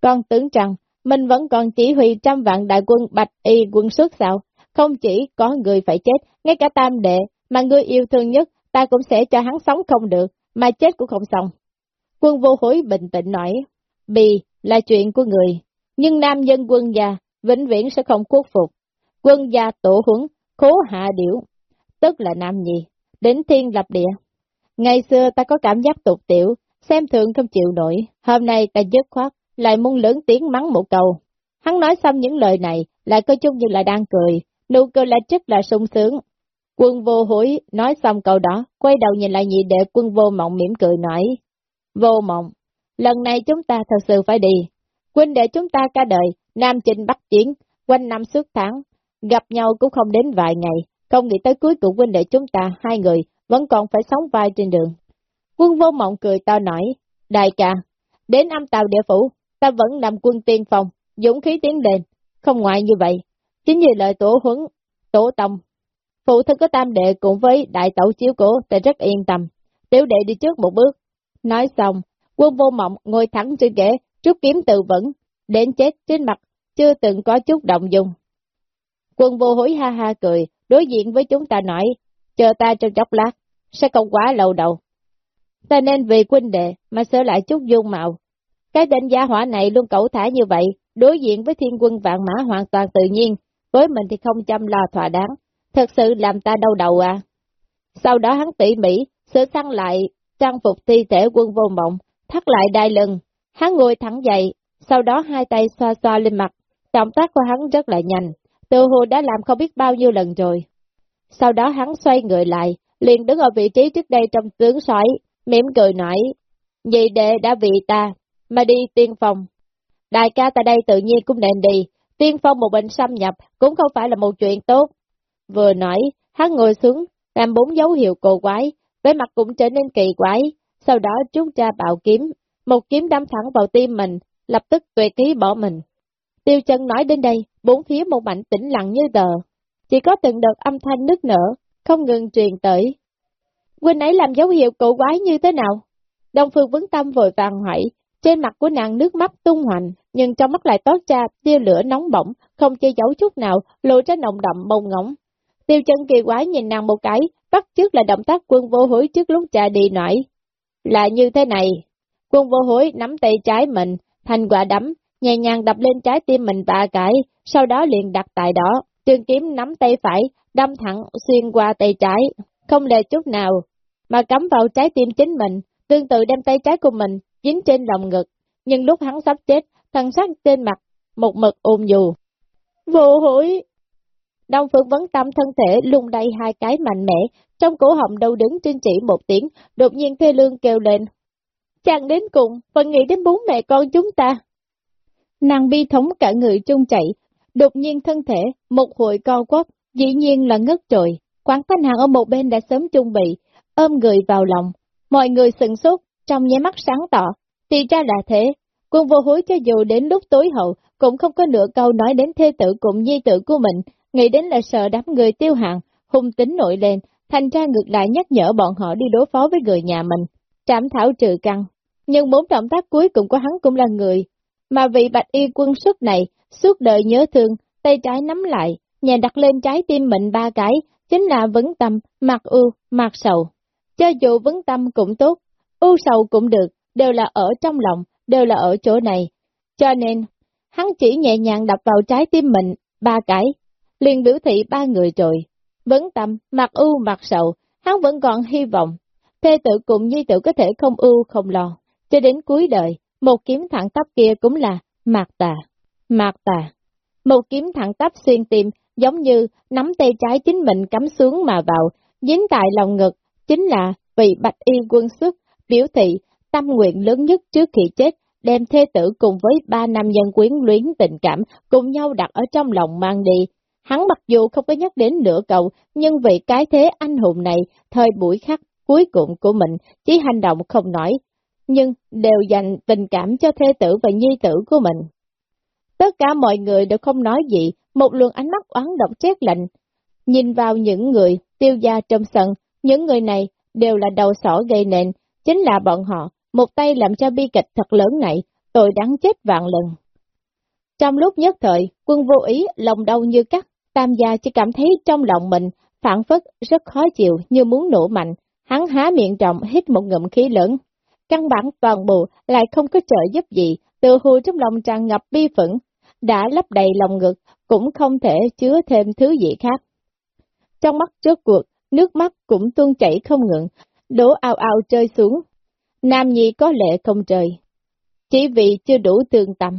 Con tưởng rằng mình vẫn còn chỉ huy trăm vạn đại quân bạch y quân xuất sao? Không chỉ có người phải chết, ngay cả tam đệ mà người yêu thương nhất, ta cũng sẽ cho hắn sống không được, mà chết cũng không xong. Quân vô hối bình tĩnh nói, bì là chuyện của người, nhưng nam dân quân gia vĩnh viễn sẽ không khuất phục. Quân gia tổ huấn, khố hạ điểu, tức là nam nhì, đến thiên lập địa. Ngày xưa ta có cảm giác tục tiểu, xem thường không chịu nổi, hôm nay ta dứt khoát, lại muốn lớn tiếng mắng một câu. Hắn nói xong những lời này, lại coi chung như là đang cười, nụ cười lại rất là sung sướng. Quân vô hối nói xong câu đó, quay đầu nhìn lại nhị đệ quân vô mộng mỉm cười nói. Vô mộng, lần này chúng ta thật sự phải đi. Quân đệ chúng ta cả đời, Nam Trinh Bắc Chiến, quanh năm suốt tháng, gặp nhau cũng không đến vài ngày, không nghĩ tới cuối cùng quân đệ chúng ta, hai người, vẫn còn phải sống vai trên đường. Quân vô mộng cười to nói, đại ca, đến âm tàu địa phủ, ta vẫn nằm quân tiên phòng, dũng khí tiến lên, không ngoại như vậy. Chính vì lời tổ huấn, tổ tông, phụ thân có tam đệ cùng với đại tẩu chiếu cổ, ta rất yên tâm. Tiểu đệ đi trước một bước. Nói xong, quân vô mộng ngồi thẳng trên ghế, rút kiếm tự vẫn, đến chết trên mặt, chưa từng có chút động dung. Quân vô hối ha ha cười, đối diện với chúng ta nói, chờ ta trong chốc lát, sẽ không quá lâu đâu. Ta nên vì quân đệ mà sửa lại chút dung mạo. Cái định gia hỏa này luôn cẩu thả như vậy, đối diện với thiên quân vạn mã hoàn toàn tự nhiên, với mình thì không chăm lo thỏa đáng, thật sự làm ta đau đầu à. Sau đó hắn tỉ mỉ, sửa sang lại, trang phục thi thể quân vô mộng, thắt lại đai lưng, hắn ngồi thẳng dậy, sau đó hai tay xoa xoa lên mặt, động tác của hắn rất là nhanh, từ hồ đã làm không biết bao nhiêu lần rồi. Sau đó hắn xoay người lại, liền đứng ở vị trí trước đây trong tướng xoáy, mỉm cười nói, vậy đệ đã vì ta, mà đi tiên phong. Đại ca tại đây tự nhiên cũng nên đi, tiên phong một bệnh xâm nhập cũng không phải là một chuyện tốt. Vừa nói, hắn ngồi xuống, làm bốn dấu hiệu cổ quái, vẻ mặt cũng trở nên kỳ quái, sau đó trút ra bạo kiếm, một kiếm đâm thẳng vào tim mình, lập tức tuyệt khí bỏ mình. Tiêu chân nói đến đây, bốn phía một mảnh tĩnh lặng như tờ. Chỉ có từng đợt âm thanh nức nở, không ngừng truyền tới. Quỳnh ấy làm dấu hiệu cổ quái như thế nào? Đông Phương vấn tâm vội vàng hỏi, trên mặt của nàng nước mắt tung hoành, nhưng trong mắt lại toát ra tia lửa nóng bỏng, không che giấu chút nào, lộ ra nồng đậm bông ngóng. Tiêu chân kỳ quái nhìn nàng một cái, bắt trước là động tác quân vô hối trước lúc trà đi nổi. Là như thế này, quân vô hối nắm tay trái mình, thành quả đấm, nhẹ nhàng đập lên trái tim mình ba cái, sau đó liền đặt tại đó, trường kiếm nắm tay phải, đâm thẳng xuyên qua tay trái, không lệ chút nào, mà cắm vào trái tim chính mình, tương tự đem tay trái của mình dính trên lòng ngực, nhưng lúc hắn sắp chết, thần sắc trên mặt, một mực ôm dù. Vô hối! Đông Phương vấn tâm thân thể lung đầy hai cái mạnh mẽ, trong cổ họng đâu đứng trên chỉ một tiếng, đột nhiên thê lương kêu lên. Chàng đến cùng, vẫn nghĩ đến bố mẹ con chúng ta. Nàng bi thống cả người trung chạy, đột nhiên thân thể, một hồi co quắp, dĩ nhiên là ngất trội. Quán thanh hàng ở một bên đã sớm chuẩn bị, ôm người vào lòng. Mọi người sừng sốt, trong nháy mắt sáng tỏ. Thì ra là thế, quân vô hối cho dù đến lúc tối hậu, cũng không có nửa câu nói đến thê tử cùng nhi tử của mình, nghĩ đến là sợ đám người tiêu hàng, hung tính nổi lên, thành ra ngược lại nhắc nhở bọn họ đi đối phó với người nhà mình, trảm thảo trừ căng. Nhưng bốn động tác cuối cùng của hắn cũng là người, mà vị bạch y quân suốt này, suốt đời nhớ thương, tay trái nắm lại, nhà đặt lên trái tim mình ba cái, chính là vấn tâm, mặt ưu, mặt sầu. Cho dù vấn tâm cũng tốt, ưu sầu cũng được, đều là ở trong lòng, đều là ở chỗ này. Cho nên, hắn chỉ nhẹ nhàng đập vào trái tim mình, ba cái, liền biểu thị ba người rồi. Vấn tâm, mặt ưu, mặt sầu, hắn vẫn còn hy vọng. Thê tự cùng nhi tự có thể không ưu không lo, cho đến cuối đời, một kiếm thẳng tắp kia cũng là mạc tà, mạc tà. Một kiếm thẳng tắp xuyên tim, giống như nắm tay trái chính mình cắm xuống mà vào, dính tại lòng ngực, chính là vị bạch y quân xuất, biểu thị tâm nguyện lớn nhất trước khi chết, đem thê tử cùng với ba nam nhân quyến luyến tình cảm, cùng nhau đặt ở trong lòng mang đi. Hắn mặc dù không có nhắc đến nửa cầu, nhưng vì cái thế anh hùng này, thời buổi khắc cuối cùng của mình, chỉ hành động không nói, nhưng đều dành tình cảm cho thê tử và nhi tử của mình. Tất cả mọi người đều không nói gì, một luồng ánh mắt oán độc chết lạnh. Nhìn vào những người tiêu gia trong sân, những người này đều là đầu sỏ gây nền, chính là bọn họ, một tay làm cho bi kịch thật lớn này, tội đáng chết vạn lần. Trong lúc nhất thời, quân vô ý, lòng đau như cắt, tam gia chỉ cảm thấy trong lòng mình, phản phất, rất khó chịu, như muốn nổ mạnh, hắn há miệng trọng hít một ngụm khí lớn. Căn bản toàn bộ lại không có trợ giúp gì, từ hồ trong lòng tràn ngập bi phẫn, đã lấp đầy lòng ngực, cũng không thể chứa thêm thứ gì khác. Trong mắt trước cuộc, nước mắt cũng tuôn chảy không ngừng, đổ ao ao rơi xuống. Nam nhi có lệ không trời, chỉ vì chưa đủ tương tâm.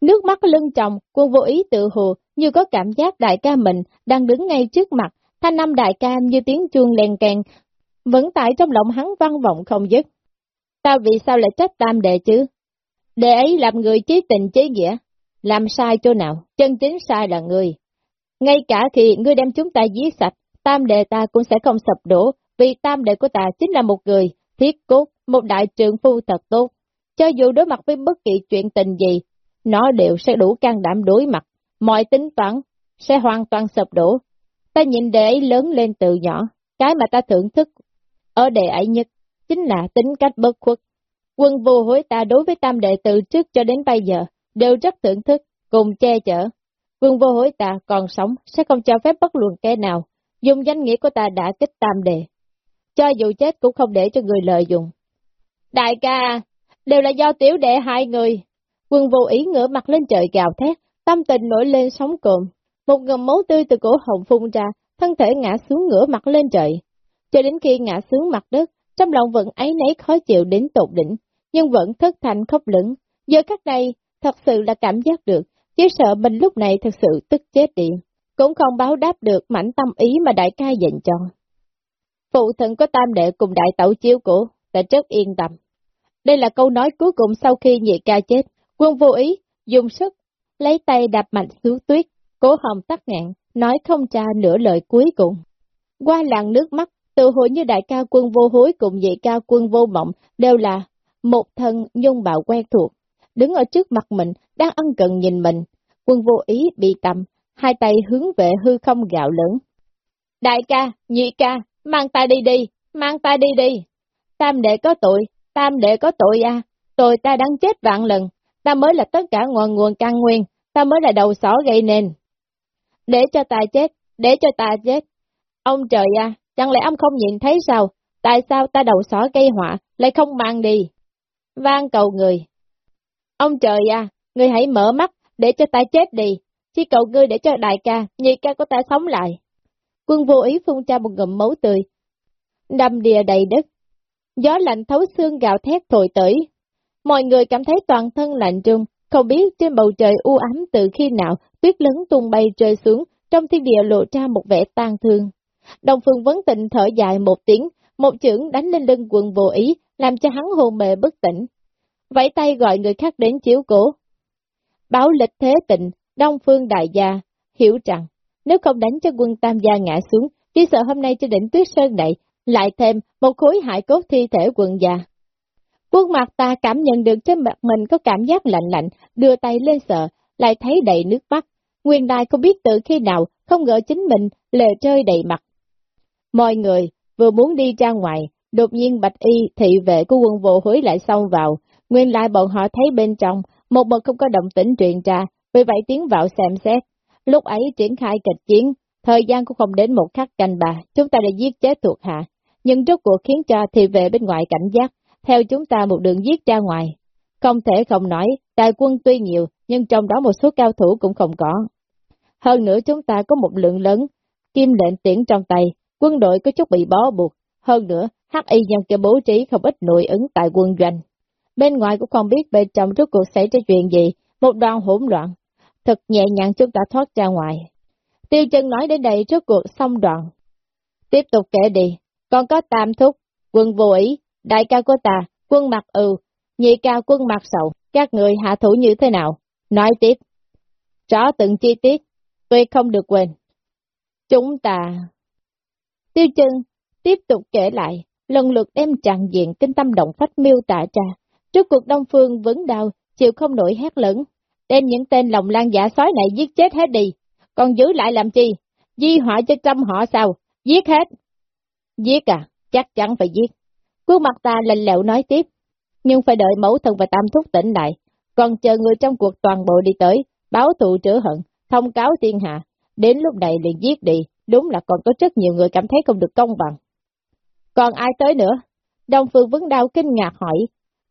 Nước mắt lưng chồng quân vô ý tự hồ, như có cảm giác đại ca mình đang đứng ngay trước mặt, thanh năm đại ca như tiếng chuông len kèn, vẫn tại trong lòng hắn vang vọng không dứt. Ta vì sao lại trách tam đệ chứ? Đệ ấy làm người chí tình chí nghĩa, làm sai chỗ nào, chân chính sai là người. Ngay cả khi ngươi đem chúng ta dí sạch, tam đệ ta cũng sẽ không sập đổ, vì tam đệ của ta chính là một người, thiết cốt, một đại trường phu thật tốt. Cho dù đối mặt với bất kỳ chuyện tình gì, nó đều sẽ đủ can đảm đối mặt, mọi tính toán sẽ hoàn toàn sập đổ. Ta nhìn đệ ấy lớn lên từ nhỏ, cái mà ta thưởng thức ở đệ ấy nhất chính là tính cách bất khuất. Quân vô hối ta đối với tam đệ từ trước cho đến bây giờ, đều rất thưởng thức, cùng che chở. Vương vô hối ta còn sống, sẽ không cho phép bất luận kẻ nào, dùng danh nghĩa của ta đã kích tam đệ. Cho dù chết cũng không để cho người lợi dụng. Đại ca, đều là do tiểu đệ hai người. Quân vô ý ngửa mặt lên trời gào thét, tâm tình nổi lên sóng cộm. Một ngầm máu tươi từ cổ hồng phun ra, thân thể ngã xuống ngửa mặt lên trời. Cho đến khi ngã xuống mặt đất, trong lòng vẫn ấy nấy khó chịu đến tột đỉnh, nhưng vẫn thất thành khóc lửng. Giờ khắc đây thật sự là cảm giác được, chứ sợ mình lúc này thật sự tức chết đi, cũng không báo đáp được mảnh tâm ý mà đại ca dành cho. Phụ thân có tam đệ cùng đại tẩu chiếu cổ, ta rất yên tâm. Đây là câu nói cuối cùng sau khi nhị ca chết, quân vô ý, dùng sức, lấy tay đạp mạnh xuống tuyết, cố hồng tắt ngạn, nói không tra nửa lời cuối cùng. Qua làng nước mắt, tự hội như đại ca quân vô hối cùng nhị ca quân vô mộng đều là một thân nhung bạo quen thuộc, đứng ở trước mặt mình, đang ân cần nhìn mình. Quân vô ý bị tầm, hai tay hướng về hư không gạo lớn. Đại ca, nhị ca, mang ta đi đi, mang ta đi đi. Tam đệ có tội, tam đệ có tội à, tội ta đang chết vạn lần, ta mới là tất cả nguồn nguồn căn nguyên, ta mới là đầu sỏ gây nên. Để cho ta chết, để cho ta chết. Ông trời à, chẳng lẽ ông không nhìn thấy sao? Tại sao ta đầu sỏ gây họa, lại không mang đi? Vang cầu người. Ông trời à, người hãy mở mắt, để cho ta chết đi. Chỉ cầu ngươi để cho đại ca, nhị ca của ta sống lại. Quân vô ý phun ra một ngụm máu tươi. Đâm đìa đầy đất. Gió lạnh thấu xương gạo thét thổi tới. Mọi người cảm thấy toàn thân lạnh trung, không biết trên bầu trời u ám từ khi nào tuyết lớn tung bay rơi xuống, trong thiên địa lộ ra một vẻ tan thương. Đồng phương vấn tịnh thở dài một tiếng, một chưởng đánh lên lưng quần vô ý, làm cho hắn hồn mề bất tỉnh. Vẫy tay gọi người khác đến chiếu cổ. Báo lịch thế tịnh, Đông Phương Đại Gia, hiểu rằng, nếu không đánh cho quân Tam Gia ngã xuống, chỉ sợ hôm nay trên đỉnh tuyết sơn này, lại thêm một khối hải cốt thi thể quân gia. Quân mặt ta cảm nhận được trên mặt mình có cảm giác lạnh lạnh, đưa tay lên sợ, lại thấy đầy nước mắt. Nguyên đài không biết từ khi nào, không ngờ chính mình lệ chơi đầy mặt. Mọi người vừa muốn đi ra ngoài, đột nhiên bạch y thị vệ của quân vô hối lại xông vào. Nguyên lại bọn họ thấy bên trong, một bậc không có động tĩnh truyền ra, vì vậy tiến vào xem xét. Lúc ấy triển khai kịch chiến, thời gian cũng không đến một khắc canh bà, chúng ta đã giết chết thuộc hạ. Nhưng rốt cuộc khiến cho thì về bên ngoài cảnh giác, theo chúng ta một đường giết ra ngoài. Không thể không nói, tài quân tuy nhiều, nhưng trong đó một số cao thủ cũng không có. Hơn nữa chúng ta có một lượng lớn, kim lệnh tiễn trong tay, quân đội có chút bị bó buộc. Hơn nữa, HI nhân kia bố trí không ít nội ứng tại quân doanh. Bên ngoài cũng không biết bên trong rốt cuộc xảy ra chuyện gì, một đoàn hỗn loạn. Thật nhẹ nhàng chúng ta thoát ra ngoài. Tiêu chân nói đến đây rốt cuộc xong đoạn. Tiếp tục kể đi, còn có tam thúc, quân vô ý, đại ca của ta, quân mặt ừ, nhị ca quân mặt sầu, các người hạ thủ như thế nào? Nói tiếp. Rõ từng chi tiết, tôi không được quên. Chúng ta... Tiêu chân tiếp tục kể lại, lần lượt đem tràn diện kinh tâm động phách miêu tả ra. Trước cuộc Đông Phương vấn đau, chịu không nổi hét lẫn, đem những tên lòng lan giả sói này giết chết hết đi, còn giữ lại làm chi? Di họa cho trăm họ sao? Giết hết! Giết à? Chắc chắn phải giết. Khuôn mặt ta lạnh lẽo nói tiếp, nhưng phải đợi mẫu thân và tam thúc tỉnh lại, còn chờ người trong cuộc toàn bộ đi tới, báo thù trữ hận, thông cáo thiên hạ, đến lúc này liền giết đi, đúng là còn có rất nhiều người cảm thấy không được công bằng. Còn ai tới nữa? Đông Phương Vấn Đao kinh ngạc hỏi,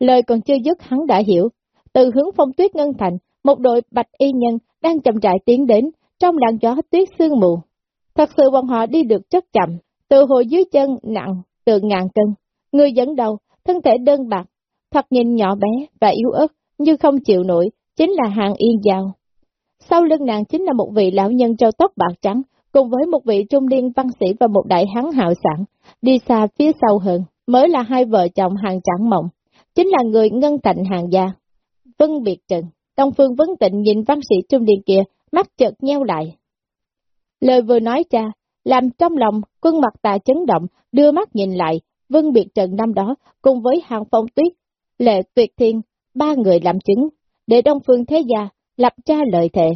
lời còn chưa dứt hắn đã hiểu, từ hướng phong tuyết ngân thành, một đội bạch y nhân đang chậm rãi tiến đến, trong làn gió tuyết sương mù. Thật sự bọn họ đi được rất chậm, từ hồi dưới chân nặng, từ ngàn cân. Người dẫn đầu, thân thể đơn bạc, thật nhìn nhỏ bé và yếu ớt, như không chịu nổi, chính là hàng yên giao. Sau lưng nàng chính là một vị lão nhân trâu tóc bạc trắng, cùng với một vị trung niên văn sĩ và một đại hán hạo sản, đi xa phía sau hơn, mới là hai vợ chồng hàng trắng mộng, chính là người ngân thành hàng gia. Vân Biệt Trần, Đông Phương Vấn Tịnh nhìn văn sĩ trung điện kia, mắt chợt nheo lại. Lời vừa nói ra, làm trong lòng quân mặt tà chấn động, đưa mắt nhìn lại, Vân Biệt Trần năm đó cùng với hàng phong tuyết, lệ tuyệt thiên, ba người làm chứng, để Đông Phương Thế Gia lập ra lời thề.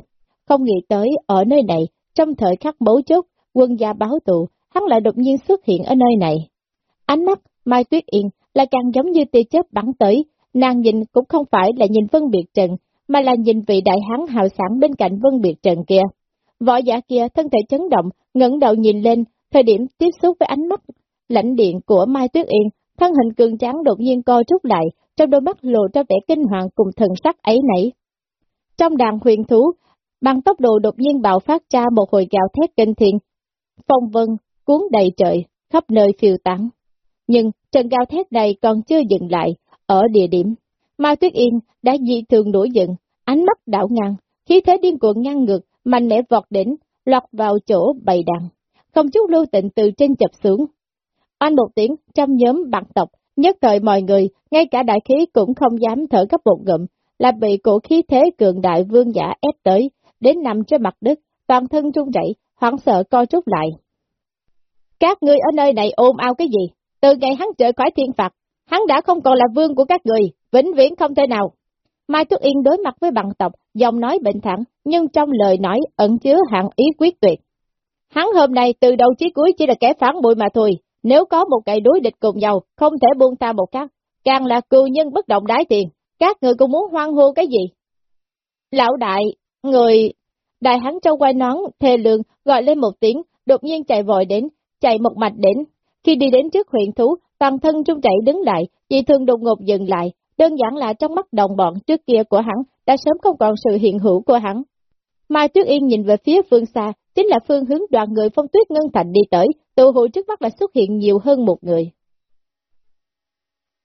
Không nghĩ tới ở nơi này, trong thời khắc bấu chốt, quân gia báo tù, hắn lại đột nhiên xuất hiện ở nơi này. Ánh mắt Mai Tuyết Yên là càng giống như tia chớp bắn tới, nàng nhìn cũng không phải là nhìn Vân Biệt Trần, mà là nhìn vị đại hán hào sản bên cạnh Vân Biệt Trần kia. Võ giả kia thân thể chấn động, ngẩng đầu nhìn lên, thời điểm tiếp xúc với ánh mắt lãnh điện của Mai Tuyết Yên, thân hình cường tráng đột nhiên co rút lại, trong đôi mắt lộ ra vẻ kinh hoàng cùng thần sắc ấy nảy. Trong đàn huyền thú, bằng tốc độ đột nhiên bạo phát ra một hồi gào thét kinh thiên, phong vân, cuốn đầy trời, khắp nơi phiêu tán. Nhưng trận gào thét này còn chưa dừng lại, ở địa điểm. Mai Tuyết Yên đã dị thường nổi giận, ánh mắt đảo ngang, khí thế điên cuồng ngăn ngược, mạnh mẽ vọt đỉnh, lọt vào chỗ bầy đàn. Không chút lưu tịnh từ trên chập xuống. Anh một tiếng, trong nhóm bạc tộc, nhất thời mọi người, ngay cả đại khí cũng không dám thở gấp một ngụm, là bị cổ khí thế cường đại vương giả ép tới, đến nằm trên mặt đất, toàn thân run rẩy, hoảng sợ co rút lại. Các ngươi ở nơi này ôm ao cái gì? Từ ngày hắn trở khỏi thiên phạt, Hắn đã không còn là vương của các người, vĩnh viễn không thể nào. Mai Tuyết Yên đối mặt với bằng tộc, giọng nói bình thản, nhưng trong lời nói ẩn chứa hạng ý quyết tuyệt. Hắn hôm nay từ đầu chí cuối chỉ là kẻ phản bội mà thôi, nếu có một ngày đối địch cùng nhau, không thể buông ta một cách, càng là cư nhân bất động đái tiền, các người cũng muốn hoang hô cái gì? Lão đại, người... Đại hắn trong quay nón, thề lường, gọi lên một tiếng, đột nhiên chạy vội đến, chạy một mạch đến. Khi đi đến trước huyện thú, toàn thân trung chạy đứng lại, dị thường đột ngột dừng lại, đơn giản là trong mắt đồng bọn trước kia của hắn, đã sớm không còn sự hiện hữu của hắn. Mai Tuyết Yên nhìn về phía phương xa, chính là phương hướng đoàn người phong tuyết ngân thành đi tới, tự hội trước mắt là xuất hiện nhiều hơn một người.